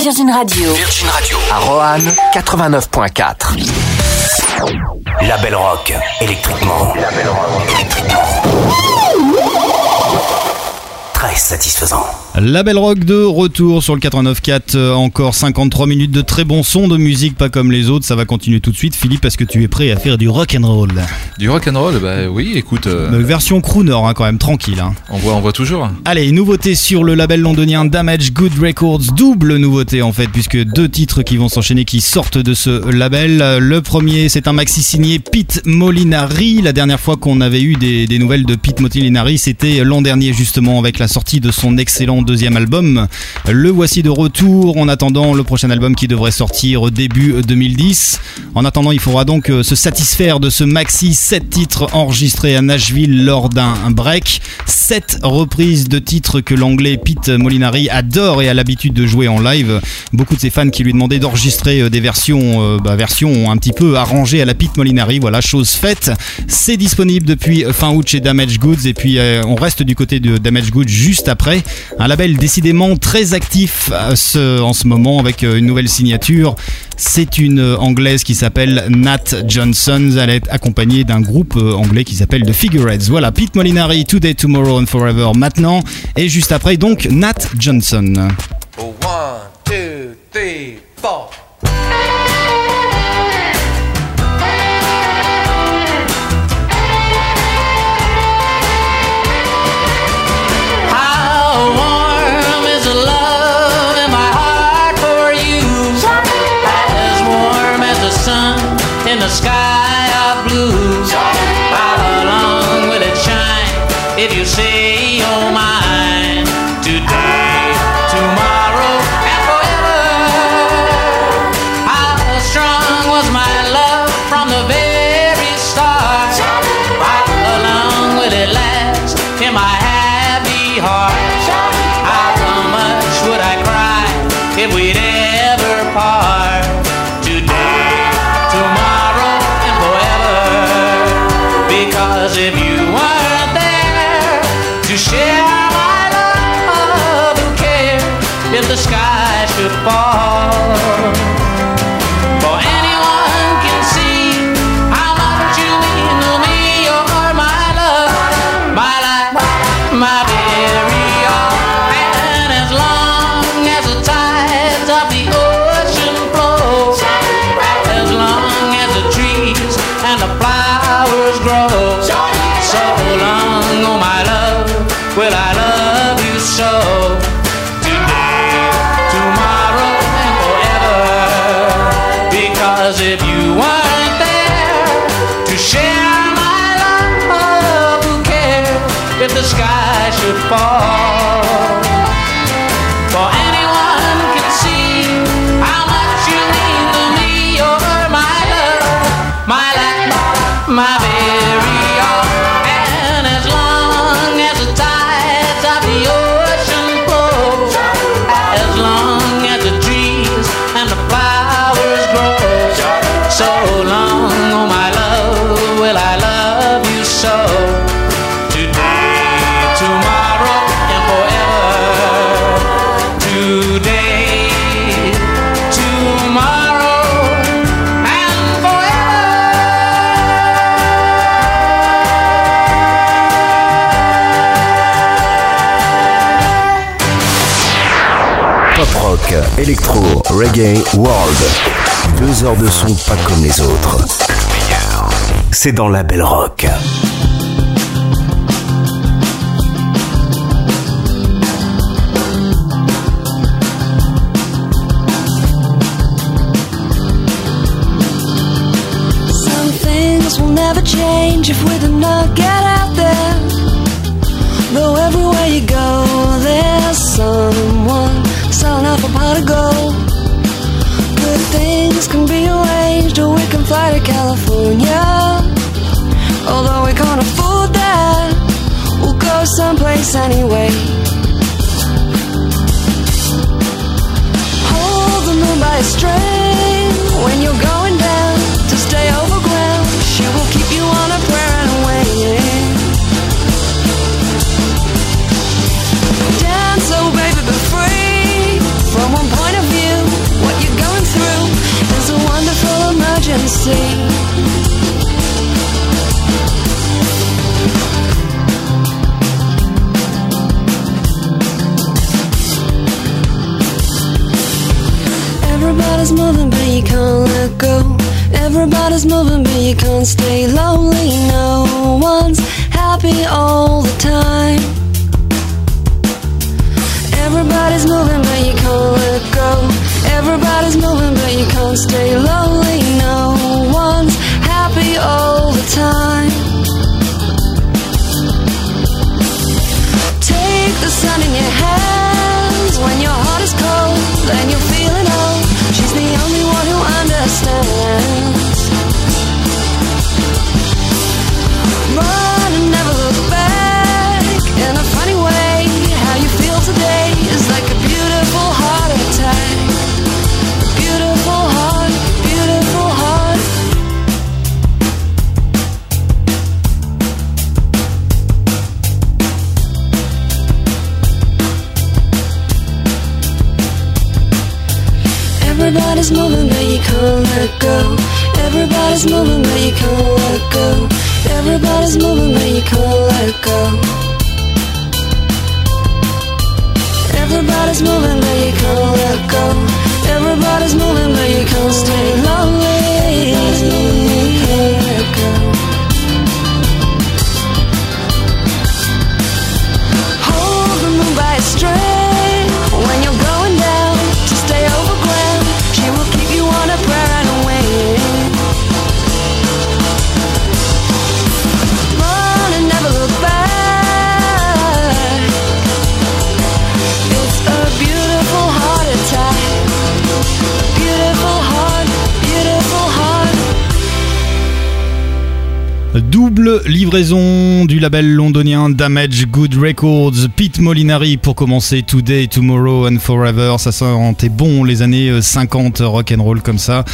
Virgin Radio. Virgin Radio. À Roanne, 89.4. La Belle Rock électriquement. La Belle Rock électriquement. Très satisfaisant. La Belle Rock de retour sur le 89.4, euh, encore 53 minutes de très bon son de musique, pas comme les autres, ça va continuer tout de suite Philippe parce que tu es prêt à faire du rock and roll? Du rock and roll, bah oui, écoute, euh, version crooner hein, quand même, tranquille. hein. on voit, on voit toujours. Allez, nouveauté sur le label londonien Damage Good Records, double nouveauté en fait, puisque deux titres qui vont s'enchaîner qui sortent de ce label. Le premier, c'est un maxi signé Pete Molinari. La dernière fois qu'on avait eu des, des nouvelles de Pete Molinari, c'était l'an dernier justement avec la sortie de son excellent deuxième album. Le voici de retour en attendant le prochain album qui devrait sortir début 2010. En attendant, il faudra donc euh, se satisfaire de ce maxi 7 titres enregistrés à Nashville lors d'un break. 7 reprises de titres que l'anglais Pete Molinari adore et a l'habitude de jouer en live. Beaucoup de ses fans qui lui demandaient d'enregistrer euh, des versions, euh, bah, versions un petit peu arrangées à la Pete Molinari. Voilà, chose faite. C'est disponible depuis fin août chez Damage Goods et puis on reste du côté de Damage Goods juste après. Label décidément très actif ce- en ce moment avec euh, une nouvelle signature. C'est une euh, anglaise qui s'appelle Nat Johnson. Elle est accompagnée d'un groupe euh, anglais qui s'appelle The Figureheads. Voilà, Pete Molinari, Today, Tomorrow and Forever maintenant. Et juste après, donc, Nat Johnson. Oh, one, two, three, four. Rock, électro, reggae, world. Deux heures de son pas comme les autres. C'est dans la belle rock. Some things will never change if we do moon Everybody's moving, but you can't stay lonely. No one's happy all the time. Everybody's moving, but you can't let go. Everybody's moving, but you can't stay lonely. Double livraison du label londonien Damage Good Records, Pete Molinari pour commencer Today, Tomorrow and Forever, ça sentait bon les années 50 rock and roll comme ça.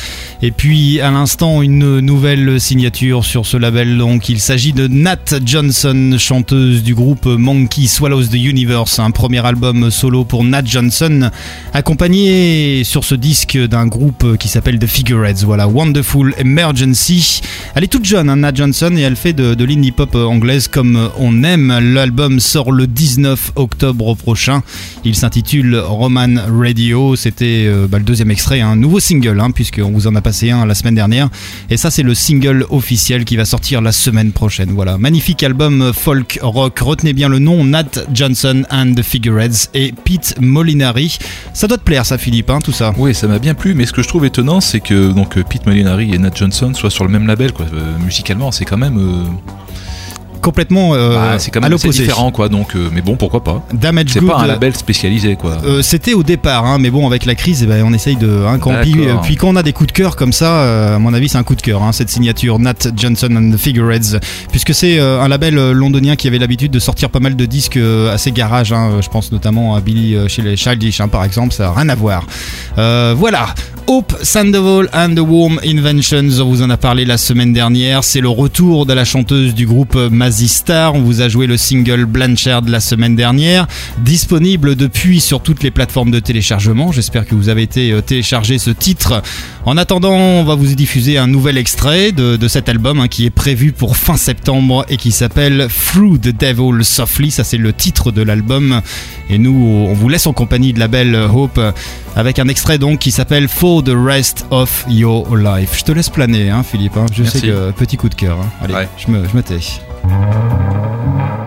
Et puis à l'instant une nouvelle signature sur ce label, donc il s'agit de Nat Johnson, chanteuse du groupe Monkey Swallows the Universe, un premier album solo pour Nat Johnson, accompagné sur ce disque d'un groupe qui s'appelle The Figureheads, voilà, Wonderful Emergency. Elle est toute jeune, hein, Nat Johnson, et elle fait de, l'indie pop anglaise comme on aime. L'album sort le 19 octobre prochain. Il s'intitule Roman Radio. C'était euh, bah, le deuxième extrait, un nouveau single, hein, puisqu'on vous en a passé un la semaine dernière. Et ça, c'est le single officiel qui va sortir la semaine prochaine. Voilà, magnifique album folk rock. Retenez bien le nom Nat Johnson and the Figureheads et Pete Molinari. Ça doit te plaire, ça, Philippe, hein, tout ça. Oui, ça m'a bien plu, mais ce que je trouve étonnant, c'est que donc euh, Pete Molinari et Nat Johnson soient sur le même label. Quoi. Euh, musicalement, c'est quand même. you Complètement euh, bah, c'est quand à assez différent, quoi. Donc, euh, mais bon, pourquoi pas. Damage C'est pas un label spécialisé, quoi. Euh, C'était au départ, hein, mais bon, avec la crise, eh ben, on essaye de. Hein, quand, puis, euh, quand on a des coups de cœur comme ça, euh, à mon avis, c'est un coup de cœur, hein, cette signature Nat Johnson and the Figureheads, puisque c'est euh, un label euh, londonien qui avait l'habitude de sortir pas mal de disques euh, assez garage. hein, je pense notamment à Billy euh, chez les Childish, hein, par exemple, ça n'a rien à voir. Euh, voilà. Hope Sandoval and the Warm Inventions, on vous en a parlé la semaine dernière. C'est le retour de la chanteuse du groupe euh, Star. On vous a joué le single Blanchard la semaine dernière, disponible depuis sur toutes les plateformes de téléchargement. J'espère que vous avez été euh, téléchargé ce titre. En attendant, on va vous diffuser un nouvel extrait de, de cet album hein, qui est prévu pour fin septembre et qui s'appelle Through the Devil Softly. Ça, c'est le titre de l'album. Et nous, on vous laisse en compagnie de la belle Hope avec un extrait donc qui s'appelle For the Rest of Your Life. Je te laisse planer, hein, Philippe. hein. Je Merci. sais que petit coup de cœur. Allez, Ouais. je, me, je me tais. Thank you.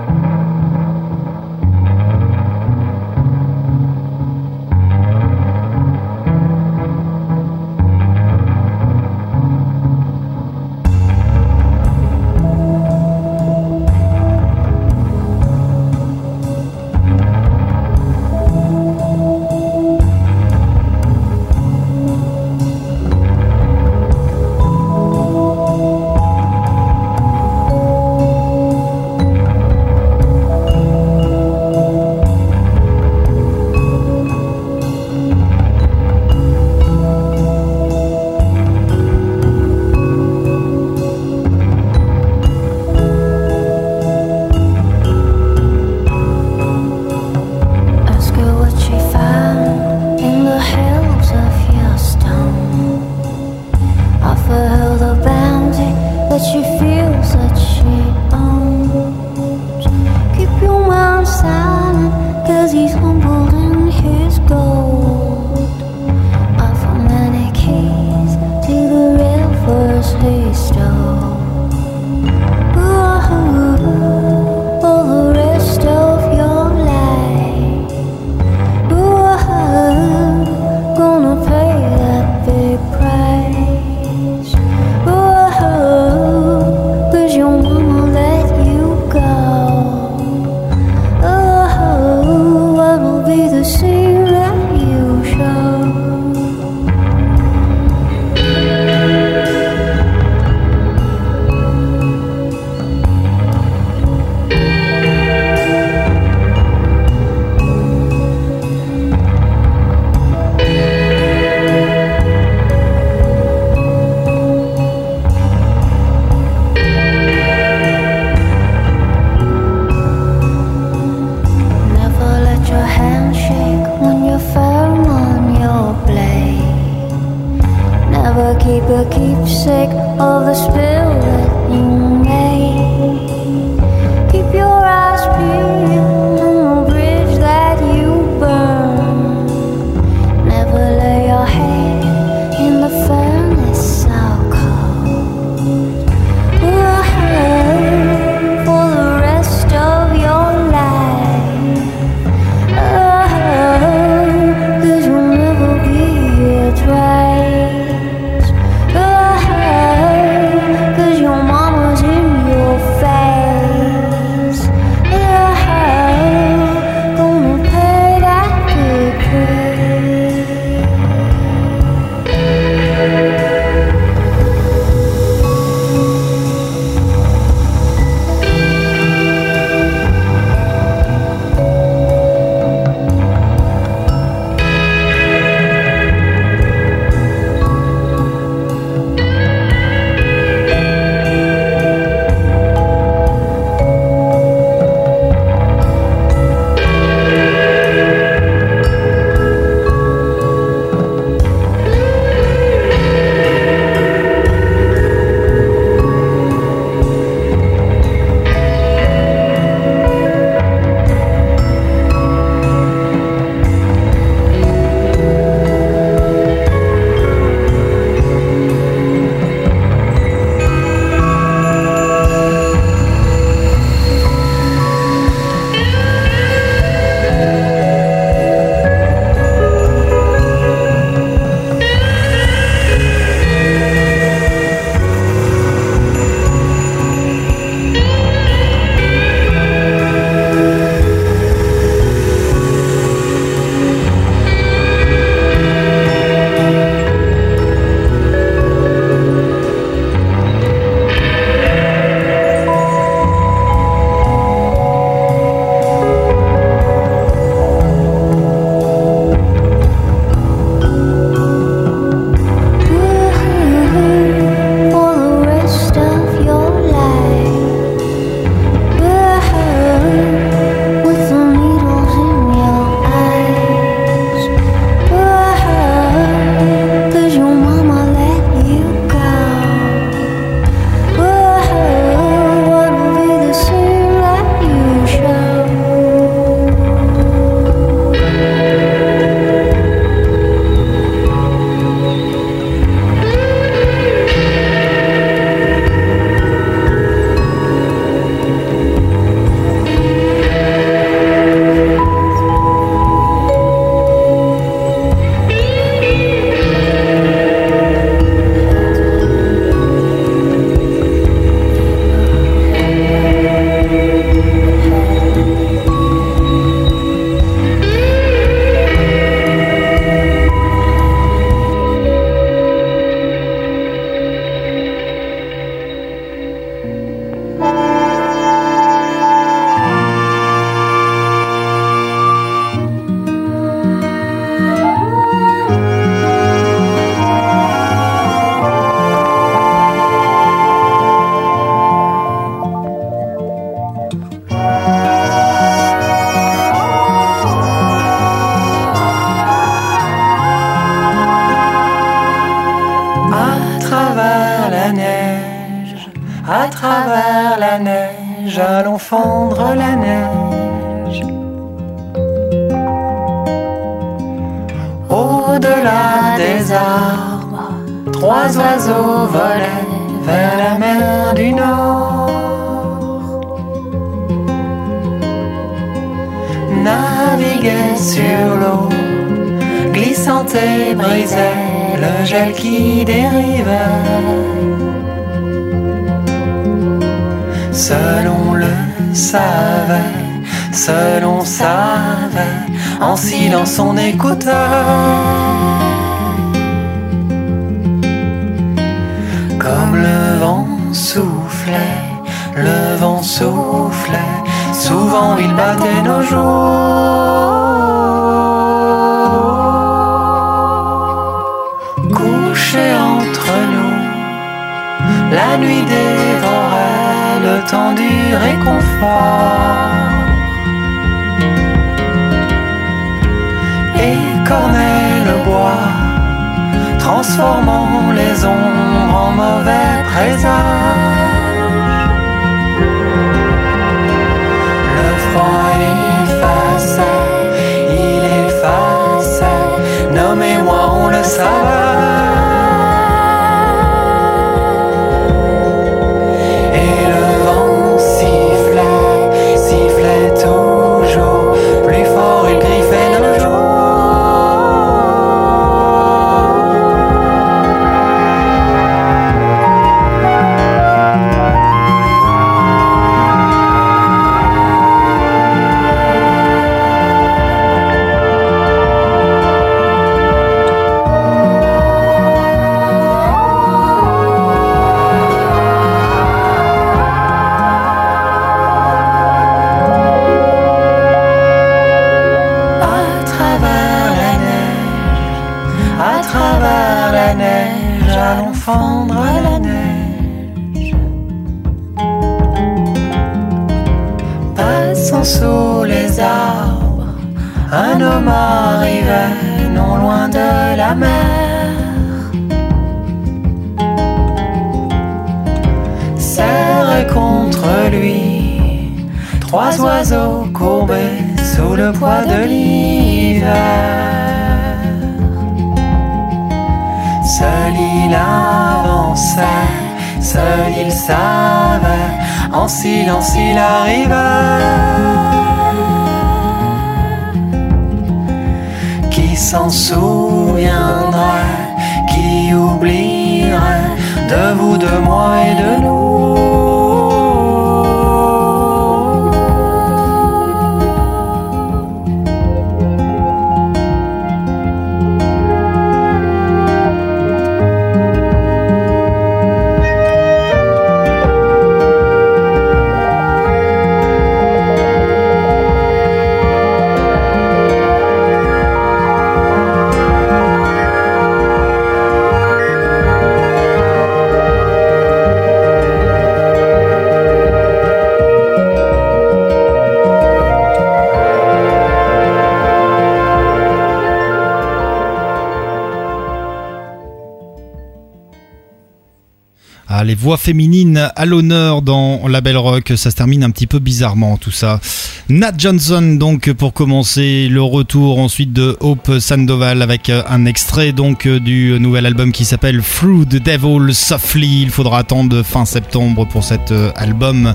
Voix féminines à l'honneur dans la Belle Rock, ça se termine un petit peu bizarrement tout ça. Nat Johnson donc pour commencer le retour ensuite de Hope Sandoval avec euh, un extrait donc euh, du nouvel album qui s'appelle Through the Devil Softly. Il faudra attendre fin septembre pour cet euh, album.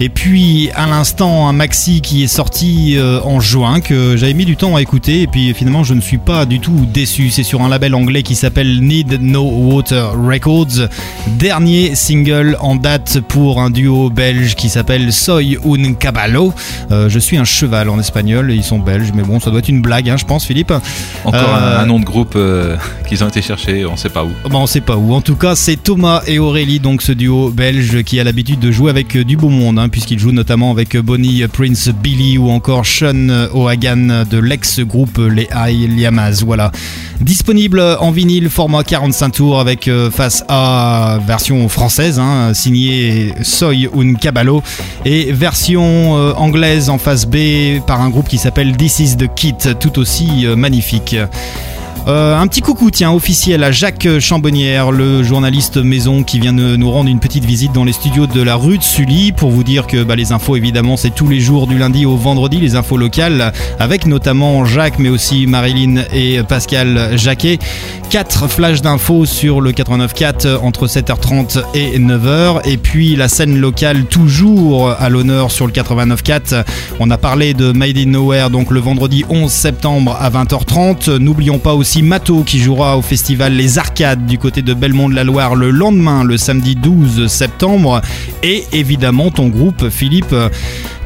Et puis à l'instant un maxi qui est sorti euh, en juin que j'avais mis du temps à écouter et puis finalement je ne suis pas du tout déçu. C'est sur un label anglais qui s'appelle Need No Water Records. Dernier single en date pour un duo belge qui s'appelle Soy un Caballo. Euh, je suis un cheval en espagnol ils sont belges, mais bon, ça doit être une blague, hein, je pense, Philippe. Encore Euh, un, un nom de groupe euh, qu'ils ont été chercher, on sait pas où. Bah, on sait pas où. En tout cas, c'est Thomas et Aurélie, donc ce duo belge qui a l'habitude de jouer avec euh, du beau monde, hein, puisqu'il joue notamment avec Bonnie Prince Billy ou encore Sean O'Hagan de l'ex-groupe Les High Liamas. Voilà. Disponible en vinyle format 45 tours avec euh, face A version française, hein, signée Soy un Caballo, et version euh, anglaise en face B par un groupe qui s'appelle This is the Kit, tout aussi euh, magnifique. Euh, un petit coucou, tiens, officiel à Jacques Chambonnière, le journaliste maison qui vient de nous rendre une petite visite dans les studios de la rue de Sully pour vous dire que bah, les infos, évidemment, c'est tous les jours du lundi au vendredi, les infos locales, avec notamment Jacques, mais aussi Marilyn et Pascal Jacquet. Quatre flashs d'infos sur le 89.4 entre 7h30 et 9h. Et puis la scène locale, toujours à l'honneur sur le 89.4. On a parlé de Made in Nowhere, donc le vendredi 11 septembre à 20h30. N'oublions pas aussi Mato qui jouera au festival Les Arcades du côté de Belmont de la Loire le lendemain, le samedi 12 septembre. Et évidemment ton groupe, Philippe,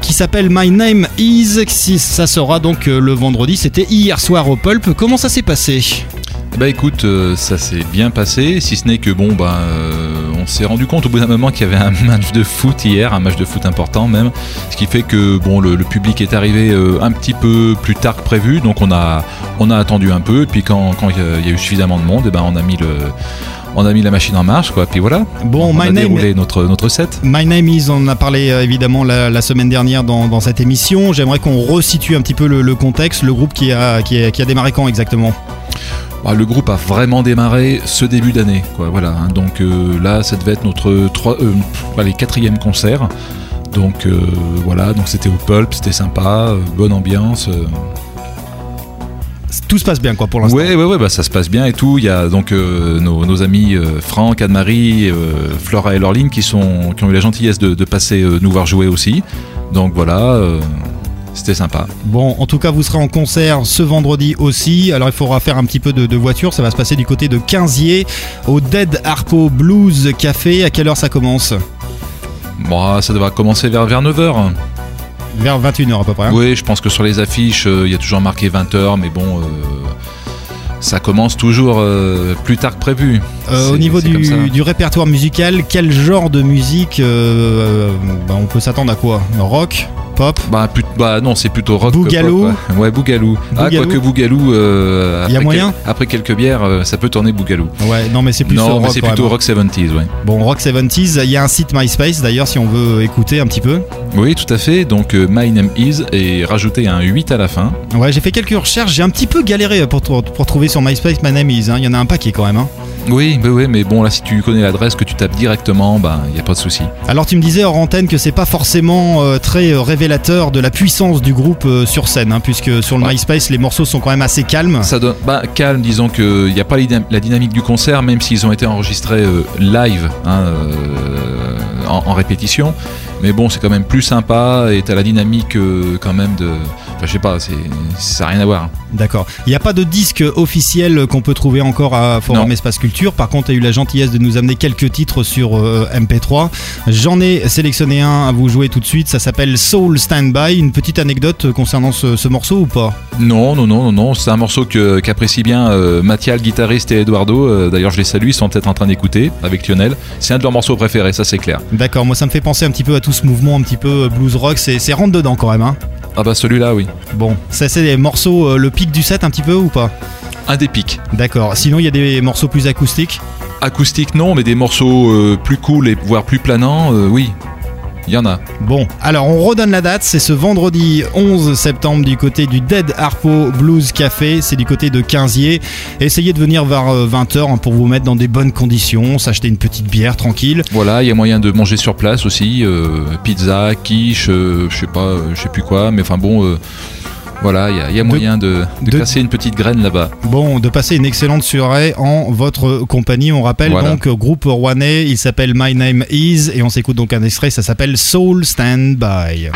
qui s'appelle My Name Is. Ça sera donc euh, le vendredi. C'était hier soir au Pulp. Comment ça s'est passé? Bah écoute, euh, ça s'est bien passé, si ce n'est que bon, bah, on s'est rendu compte au bout d'un moment qu'il y avait un match de foot hier, un match de foot important même, ce qui fait que bon, le, le public est arrivé euh, un petit peu plus tard que prévu, donc on a, on a attendu un peu, et puis quand, quand il y a- il y a eu suffisamment de monde, et ben on a mis le, on a mis la machine en marche, quoi, puis voilà. Bon, on My a Name- déroulé notre, notre set. My Name Is, on en a parlé euh, évidemment la, la semaine dernière dans, dans cette émission. J'aimerais qu'on resitue un petit peu le, le contexte, le groupe qui a, qui, a, qui a démarré quand exactement? Bah, le groupe a vraiment démarré ce début d'année. Voilà. hein. Donc euh, là, ça devait être notre trois, euh, allez, quatrième concert. Donc euh, voilà, donc c'était au Pulp, c'était sympa, bonne ambiance. Tout se passe bien quoi pour l'instant. Ouais, ouais, ouais, bah, ça se passe bien et tout. Il y a donc euh, nos, nos amis euh, Franck, Anne-Marie, euh, Flora et Laureline qui, sont, qui ont eu la gentillesse de, de passer nous voir jouer aussi. Donc voilà, c'était sympa. Bon, en tout cas, vous serez en concert ce vendredi aussi. Alors, il faudra faire un petit peu de, de voiture. Ça va se passer du côté de Quinzier au Dead Harpo Blues Café. À quelle heure ça commence Bon, ça devra commencer vers, vers 9h. Vers 21h à peu près. hein. Oui, je pense que sur les affiches, euh, il y a toujours marqué 20h, mais bon, euh, ça commence toujours euh, plus tard que prévu. Au niveau du, du répertoire musical, quel genre de musique bah, on peut s'attendre à quoi? Rock? Pop Bah, bah non, c'est plutôt rock. que Bougalou pop, ouais. Ouais, Bougalou. Ah, quoique Bougalou. euh, Y a après moyen quel- Après quelques bières, euh, ça peut tourner Bougalou. Ouais, non, mais c'est plus non, rock c'est plutôt rock 70s, ouais. Bon, Rock 70s, il y a un site MySpace d'ailleurs si on veut écouter un petit peu. Oui, tout à fait. Donc, euh, My Name Is et rajouter un 8 à la fin. Ouais, j'ai fait quelques recherches, j'ai un petit peu galéré pour, pour trouver sur MySpace My Name Is. hein. Il y en a un paquet quand même. hein. Oui, bah oui, mais bon, là, si tu connais l'adresse, que tu tapes directement, bah, il n'y a pas de souci. Alors tu me disais hors antenne que c'est pas forcément euh, très euh, révélateur de la puissance du groupe euh, sur scène, hein, puisque sur le Ouais. MySpace les morceaux sont quand même assez calmes. Ça donne, bah, calme, disons qu'il n'y a pas la dynam- la dynamique du concert, même s'ils ont été enregistrés euh, live hein, en, en répétition. Mais bon, c'est quand même plus sympa et t'as la dynamique quand même de. Enfin, je sais pas, c'est, ça n'a rien à voir. hein. D'accord. Il n'y a pas de disque officiel qu'on peut trouver encore à Forum Non. Espace Culture. Par contre, tu as eu la gentillesse de nous amener quelques titres sur euh, MP3. J'en ai sélectionné un à vous jouer tout de suite. Ça s'appelle Soul Standby. Une petite anecdote concernant ce, ce morceau ou pas? Non, non, non, non, non. C'est un morceau que, qu'apprécie bien euh, Mathial, guitariste, et Eduardo. Euh, d'ailleurs, je les salue, ils sont peut-être en train d'écouter avec Lionel. C'est un de leurs morceaux préférés, ça c'est clair. D'accord, moi ça me fait penser un petit peu à tout ce mouvement un petit peu euh, blues rock. C'est c'est rentre dedans quand même. Hein. Ah bah celui-là, oui. Bon, ça c'est des morceaux, euh, le pic du set un petit peu ou pas Un des pics. D'accord. Sinon, il y a des morceaux plus acoustiques. Acoustique, non, mais des morceaux euh, plus cool et voire plus planants, euh, oui. Il y en a. Bon, alors on redonne la date, c'est ce vendredi 11 septembre du côté du Dead Harpo Blues Café, c'est du côté de Quinzier. Essayez de venir vers 20h pour vous mettre dans des bonnes conditions, s'acheter une petite bière tranquille. Voilà, il y a moyen de manger sur place aussi, euh, pizza, quiche, euh, je sais pas, euh, je sais plus quoi, mais enfin bon, euh, voilà, il y a, il y a moyen de, de, de- casser une petite graine là-bas. Bon, de passer une excellente soirée en votre compagnie. On rappelle Voilà. donc euh, groupe rouennais, il s'appelle My Name Is et on s'écoute donc un extrait, ça s'appelle Soul Stand By.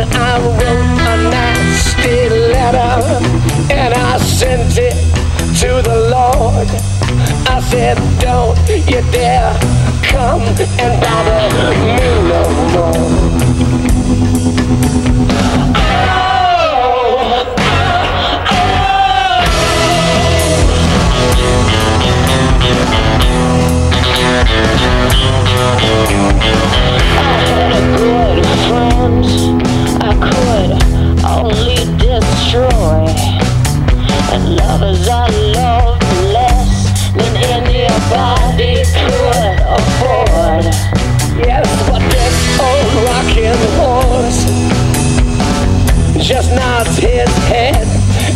I wrote a nasty letter, and I sent it to the Lord. I said, Don't you dare come and bother me no more. Lovers I love less than anybody could afford. Yes, but this old rocking horse Just nods his head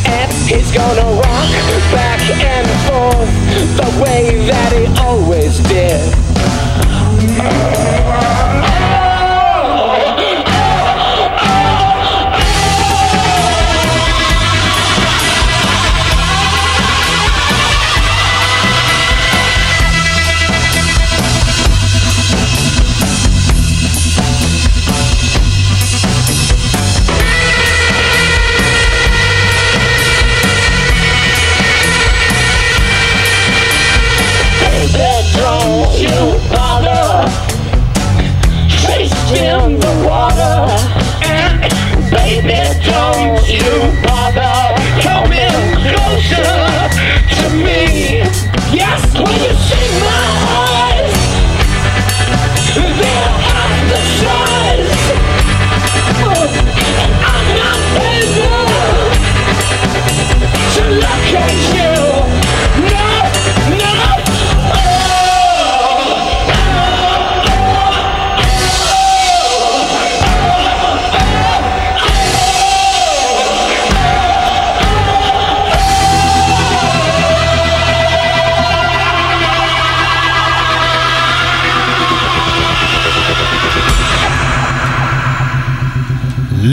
And he's gonna rock back and forth The way that he always did. Baby,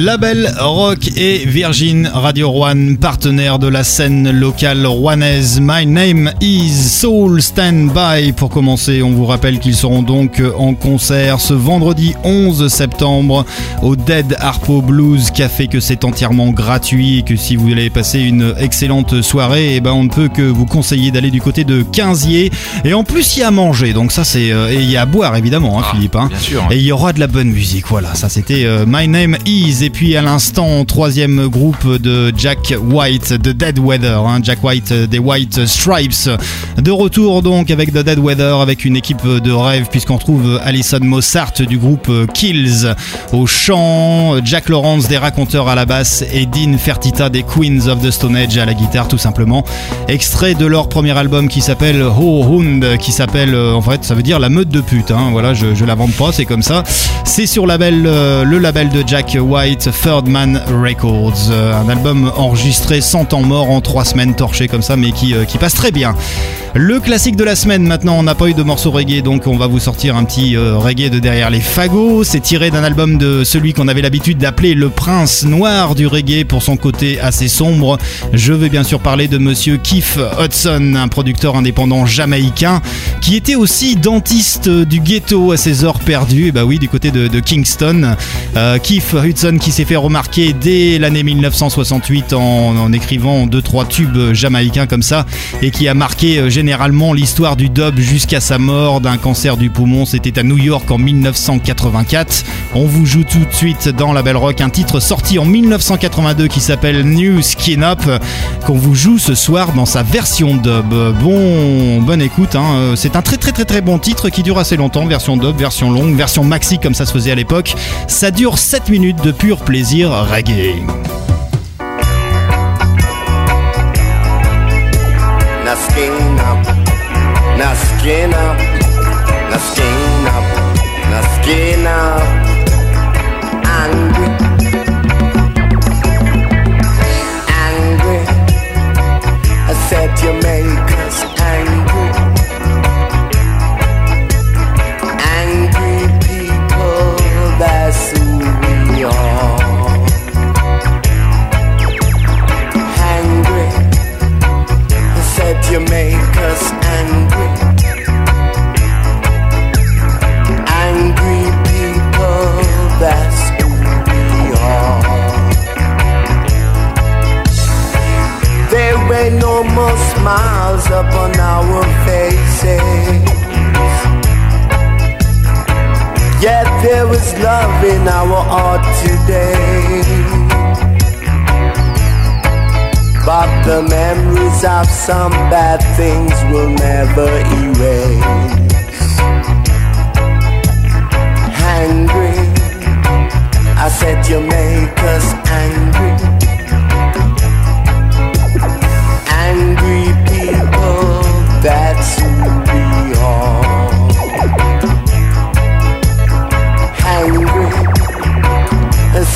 Label Rock et Virgin Radio One, partenaire de la scène locale rouennaise. My name is Soul Stand By. Pour commencer, on vous rappelle qu'ils seront donc en concert ce vendredi 11 septembre au Dead Harpo Blues Café, que c'est entièrement gratuit et que si vous voulez passer une excellente soirée, eh ben on ne peut que vous conseiller d'aller du côté de Quinzier. Et en plus, il y a à manger, donc ça c'est. euh, et il y a à boire évidemment, hein, Philippe. hein. bien sûr. Et il y aura de la bonne musique, voilà. Ça c'était euh, My Name Is. Et puis à l'instant, troisième groupe de Jack White, de Dead Weather. hein. Jack White euh, des White Stripes. De retour donc avec The Dead Weather, avec une équipe de rêve, puisqu'on trouve Alison Mossart du groupe euh, Kills au chant, Jack Lawrence des raconteurs à la basse et Dean Fertita des Queens of the Stone Age à la guitare, tout simplement. Extrait de leur premier album qui s'appelle Ho Hund, qui s'appelle, euh, en fait, ça veut dire la meute de pute. hein. Voilà, je, je la vends pas, c'est comme ça. C'est sur label, le label de Jack White, Third Man Records. Euh, un album enregistré sans temps mort en trois semaines, torché comme ça, mais qui, euh, qui passe très bien. Le classique de la semaine, maintenant, on n'a pas eu de morceau reggae, donc on va vous sortir un petit euh, reggae de derrière les fagots. C'est tiré d'un album de celui qu'on avait l'habitude d'appeler le prince noir du reggae pour son côté assez sombre. Je vais bien sûr parler de monsieur Keith Hudson, un producteur indépendant jamaïcain qui était aussi dentiste du ghetto à ses heures perdues. Et bah oui, du côté de, Kingston. Keith Hudson qui s'est fait remarquer dès l'année 1968 en, écrivant deux trois tubes jamaïcains comme ça et qui a marqué euh, généralement l'histoire du dub jusqu'à sa mort d'un cancer du poumon. C'était à New York en 1984. On vous joue tout de suite dans la Belle Rock un titre sorti en 1982 qui s'appelle New Skin Up qu'on vous joue ce soir dans sa version dub. Bon, bonne écoute. hein. Euh, C'est un très très très très bon titre qui dure assez longtemps. Version dub, version longue, version maxi comme ça se faisait à l'époque. Ça dure 7 minutes de pur pur plaisir reggae. Angry, angry. I said you made. up on our faces. Yet there is love in our heart today. But the memories of some bad things will never erase. Hungry, I said you make us.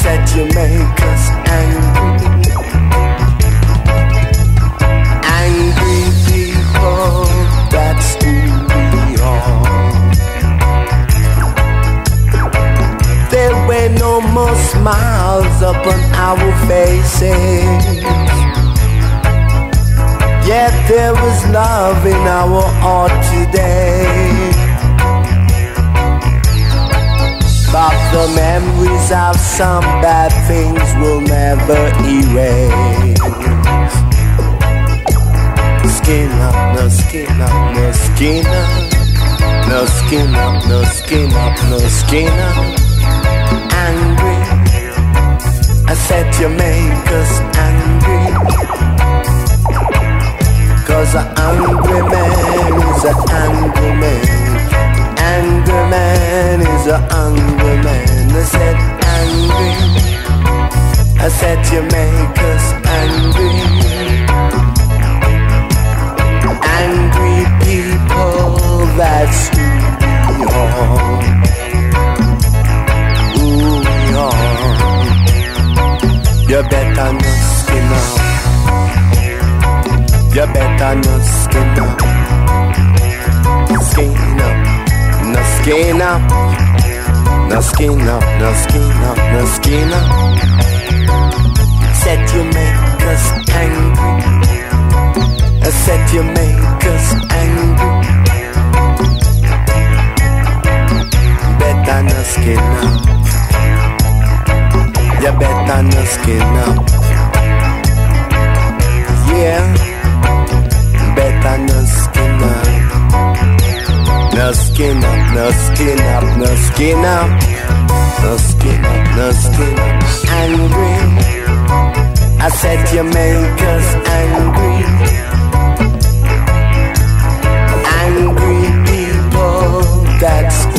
Said you make us angry. Angry people, that's who we are. There were no more smiles upon our faces. Yet there was love in our heart today. But the memories of some bad things will never erase. Skin up, no skin up, no skin up. No skin up, no skin up, no skin up. Angry. I said you make us angry. Cause an angry man is an angry man. Angry man is an angry man. I said angry. I said you make us angry. Angry people, that's who we are. Who we are. You better not skin up. You better not skin up. Skin up. Skin up. No skin up. Skin up. Skin you make us angry. I you make us angry. Better no skin up. You better no skin up. Yeah. Better no skin up. No skin up, no skin up, no skin up. No skin up, no skin up. Angry. I said you make us angry. Angry people, that's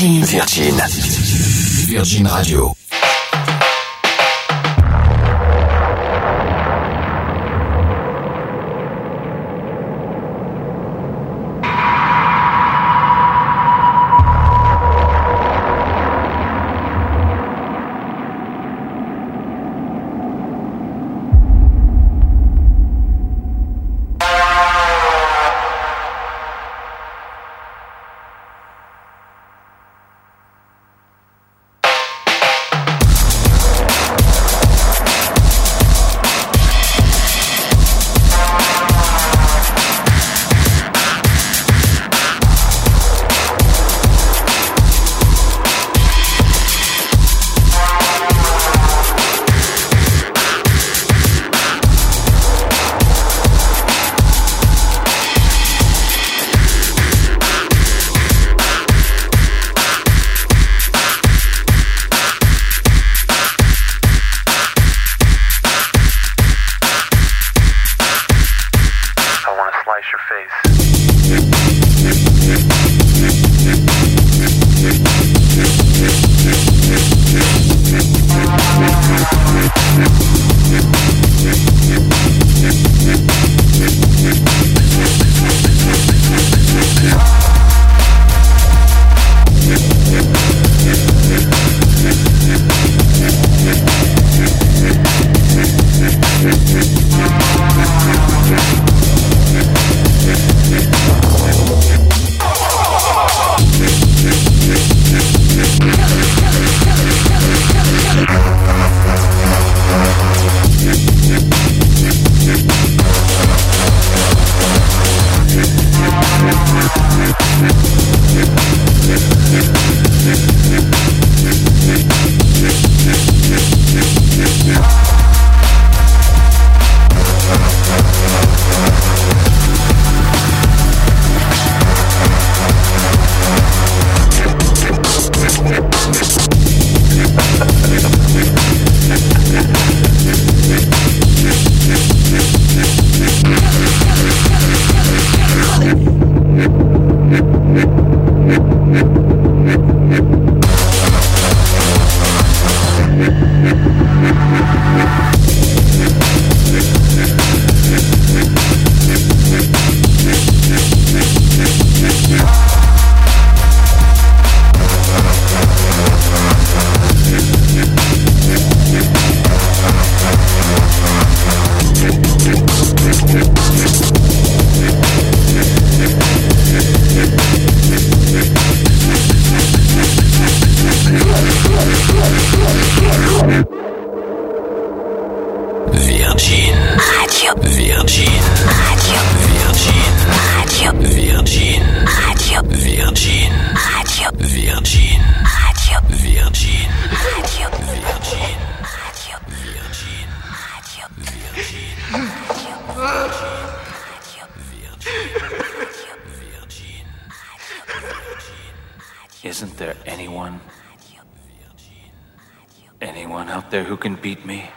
Virgin. Virgin. Virgin Radio. Isn't there anyone? Anyone out there who can beat me?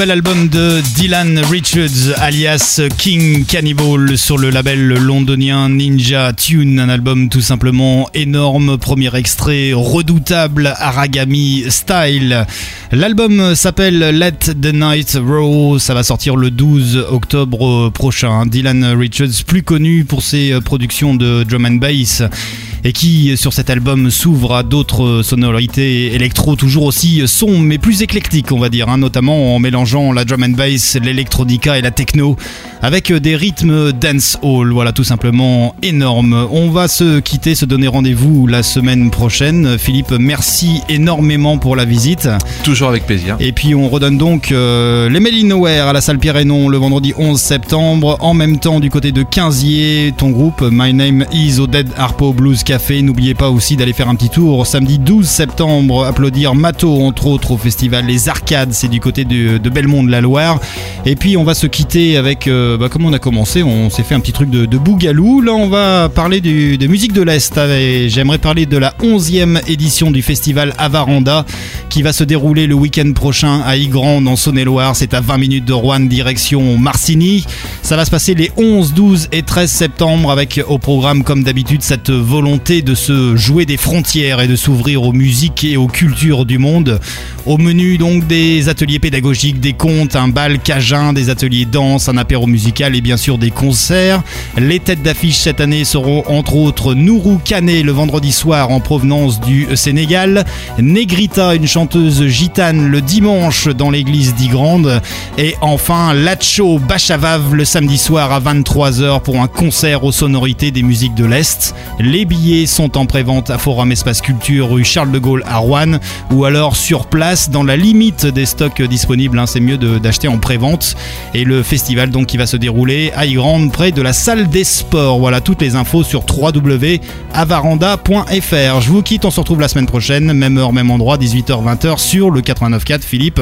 Nouvel album de Dylan Richards, alias King Cannibal, sur le label londonien Ninja Tune. Un album tout simplement énorme. Premier extrait redoutable, Aragami Style. L'album s'appelle Let the Night Roll. Ça va sortir le 12 octobre prochain. Dylan Richards, plus connu pour ses euh, productions de drum and bass et qui sur cet album s'ouvre à d'autres sonorités électro toujours aussi sombres mais plus éclectiques on va dire, hein, notamment en mélangeant la drum and bass, l'électronica et la techno avec des rythmes dance hall, voilà tout simplement énorme. On va se quitter, se donner rendez-vous la semaine prochaine. Philippe, merci énormément pour la visite. Avec plaisir. Et puis on redonne donc euh, les in Nowhere à la salle Pierre Hénon le vendredi 11 septembre. En même temps, du côté de Quinzier, ton groupe My Name is Oded Harpo Blues Café. N'oubliez pas aussi d'aller faire un petit tour samedi 12 septembre, applaudir Mato entre autres au festival Les Arcades, c'est du côté de, de Belmont de la Loire. Et puis on va se quitter avec, euh, bah, comme on a commencé, on s'est fait un petit truc de, de bougalou. Là on va parler du- de musique de l'Est. J'aimerais parler de la 11e édition du festival Avaranda qui va se dérouler le week-end prochain à Ygrand en Saône-et-Loire. C'est à 20 minutes de Rouen, direction Marcigny. Ça va se passer les 11, 12 et 13 septembre avec au programme comme d'habitude cette volonté de se jouer des frontières et de s'ouvrir aux musiques et aux cultures du monde. Au menu donc des ateliers pédagogiques, des contes, un bal cajun, des ateliers danse, un apéro musical et bien sûr des concerts. Les têtes d'affiche cette année seront entre autres Nourou Kane le vendredi soir en provenance du Sénégal, Negrita, une chanteuse gitane le dimanche dans l'église d'Igrande et enfin Lacho Bachavav le samedi soir à 23h pour un concert aux sonorités des musiques de l'Est. Les billets sont en prévente à Forum Espace Culture rue Charles de Gaulle à Rouen ou alors sur place dans la limite des stocks disponibles. hein. C'est mieux d'acheter en prévente. Et le festival donc qui va se dérouler à Igrande près de la salle des sports. Voilà toutes les infos sur www.avaranda.fr. Je vous quitte, on se retrouve la semaine prochaine, même heure, même endroit, 18h-20h sur le 89.4. Philippe,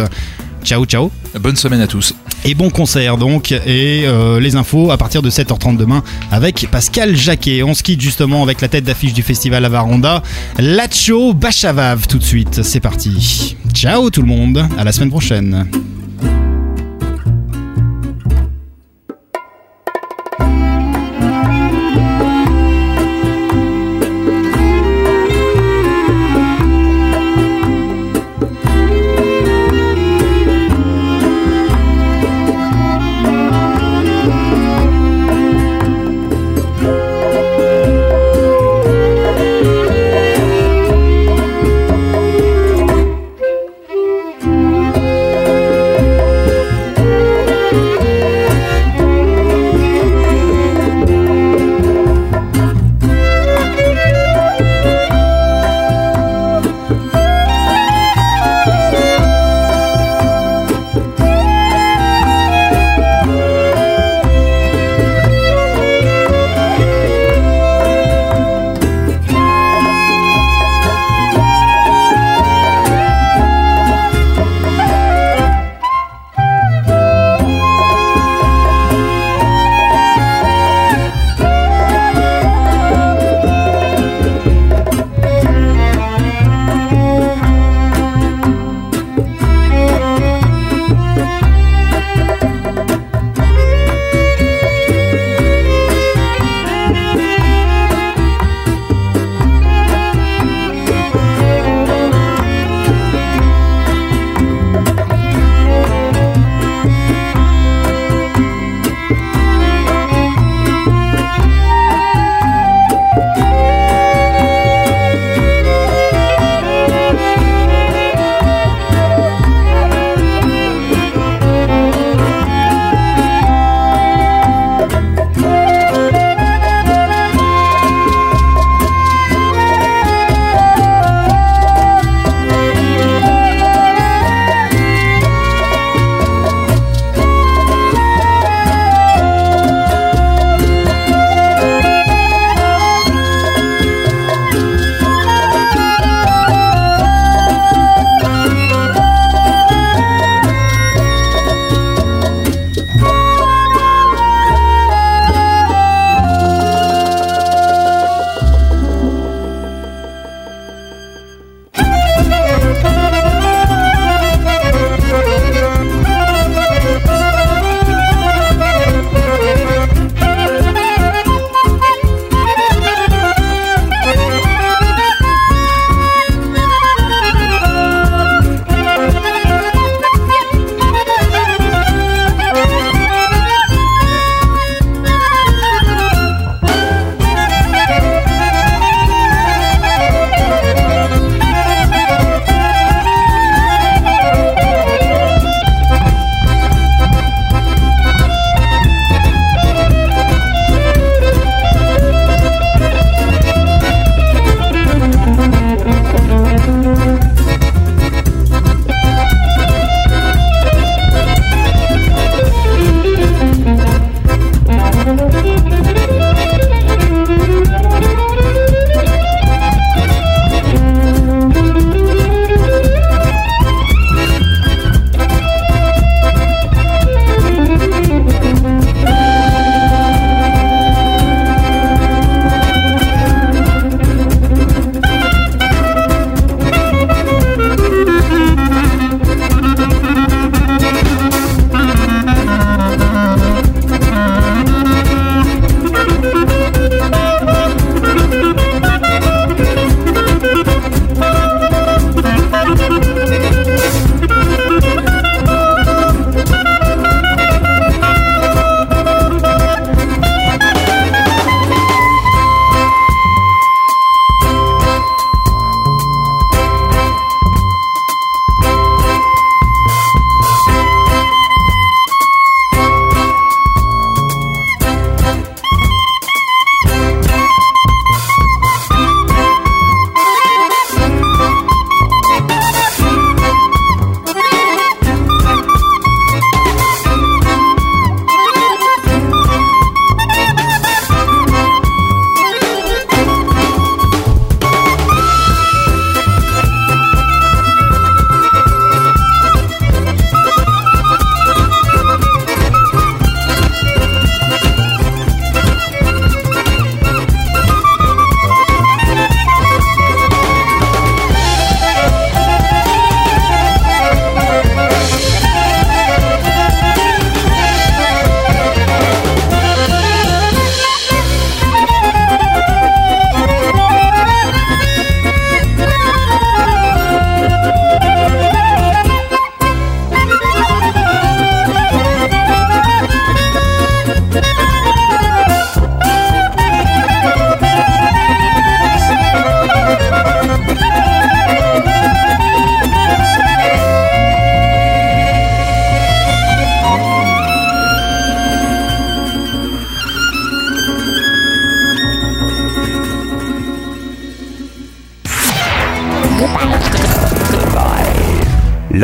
ciao ciao. Bonne semaine à tous. Et bon concert donc, et euh, les infos à partir de 7h30 demain avec Pascal Jacquet. On se quitte justement avec la tête d'affiche du festival Avaranda, Lacho Bachavav tout de suite. C'est parti. Ciao tout le monde, à la semaine prochaine.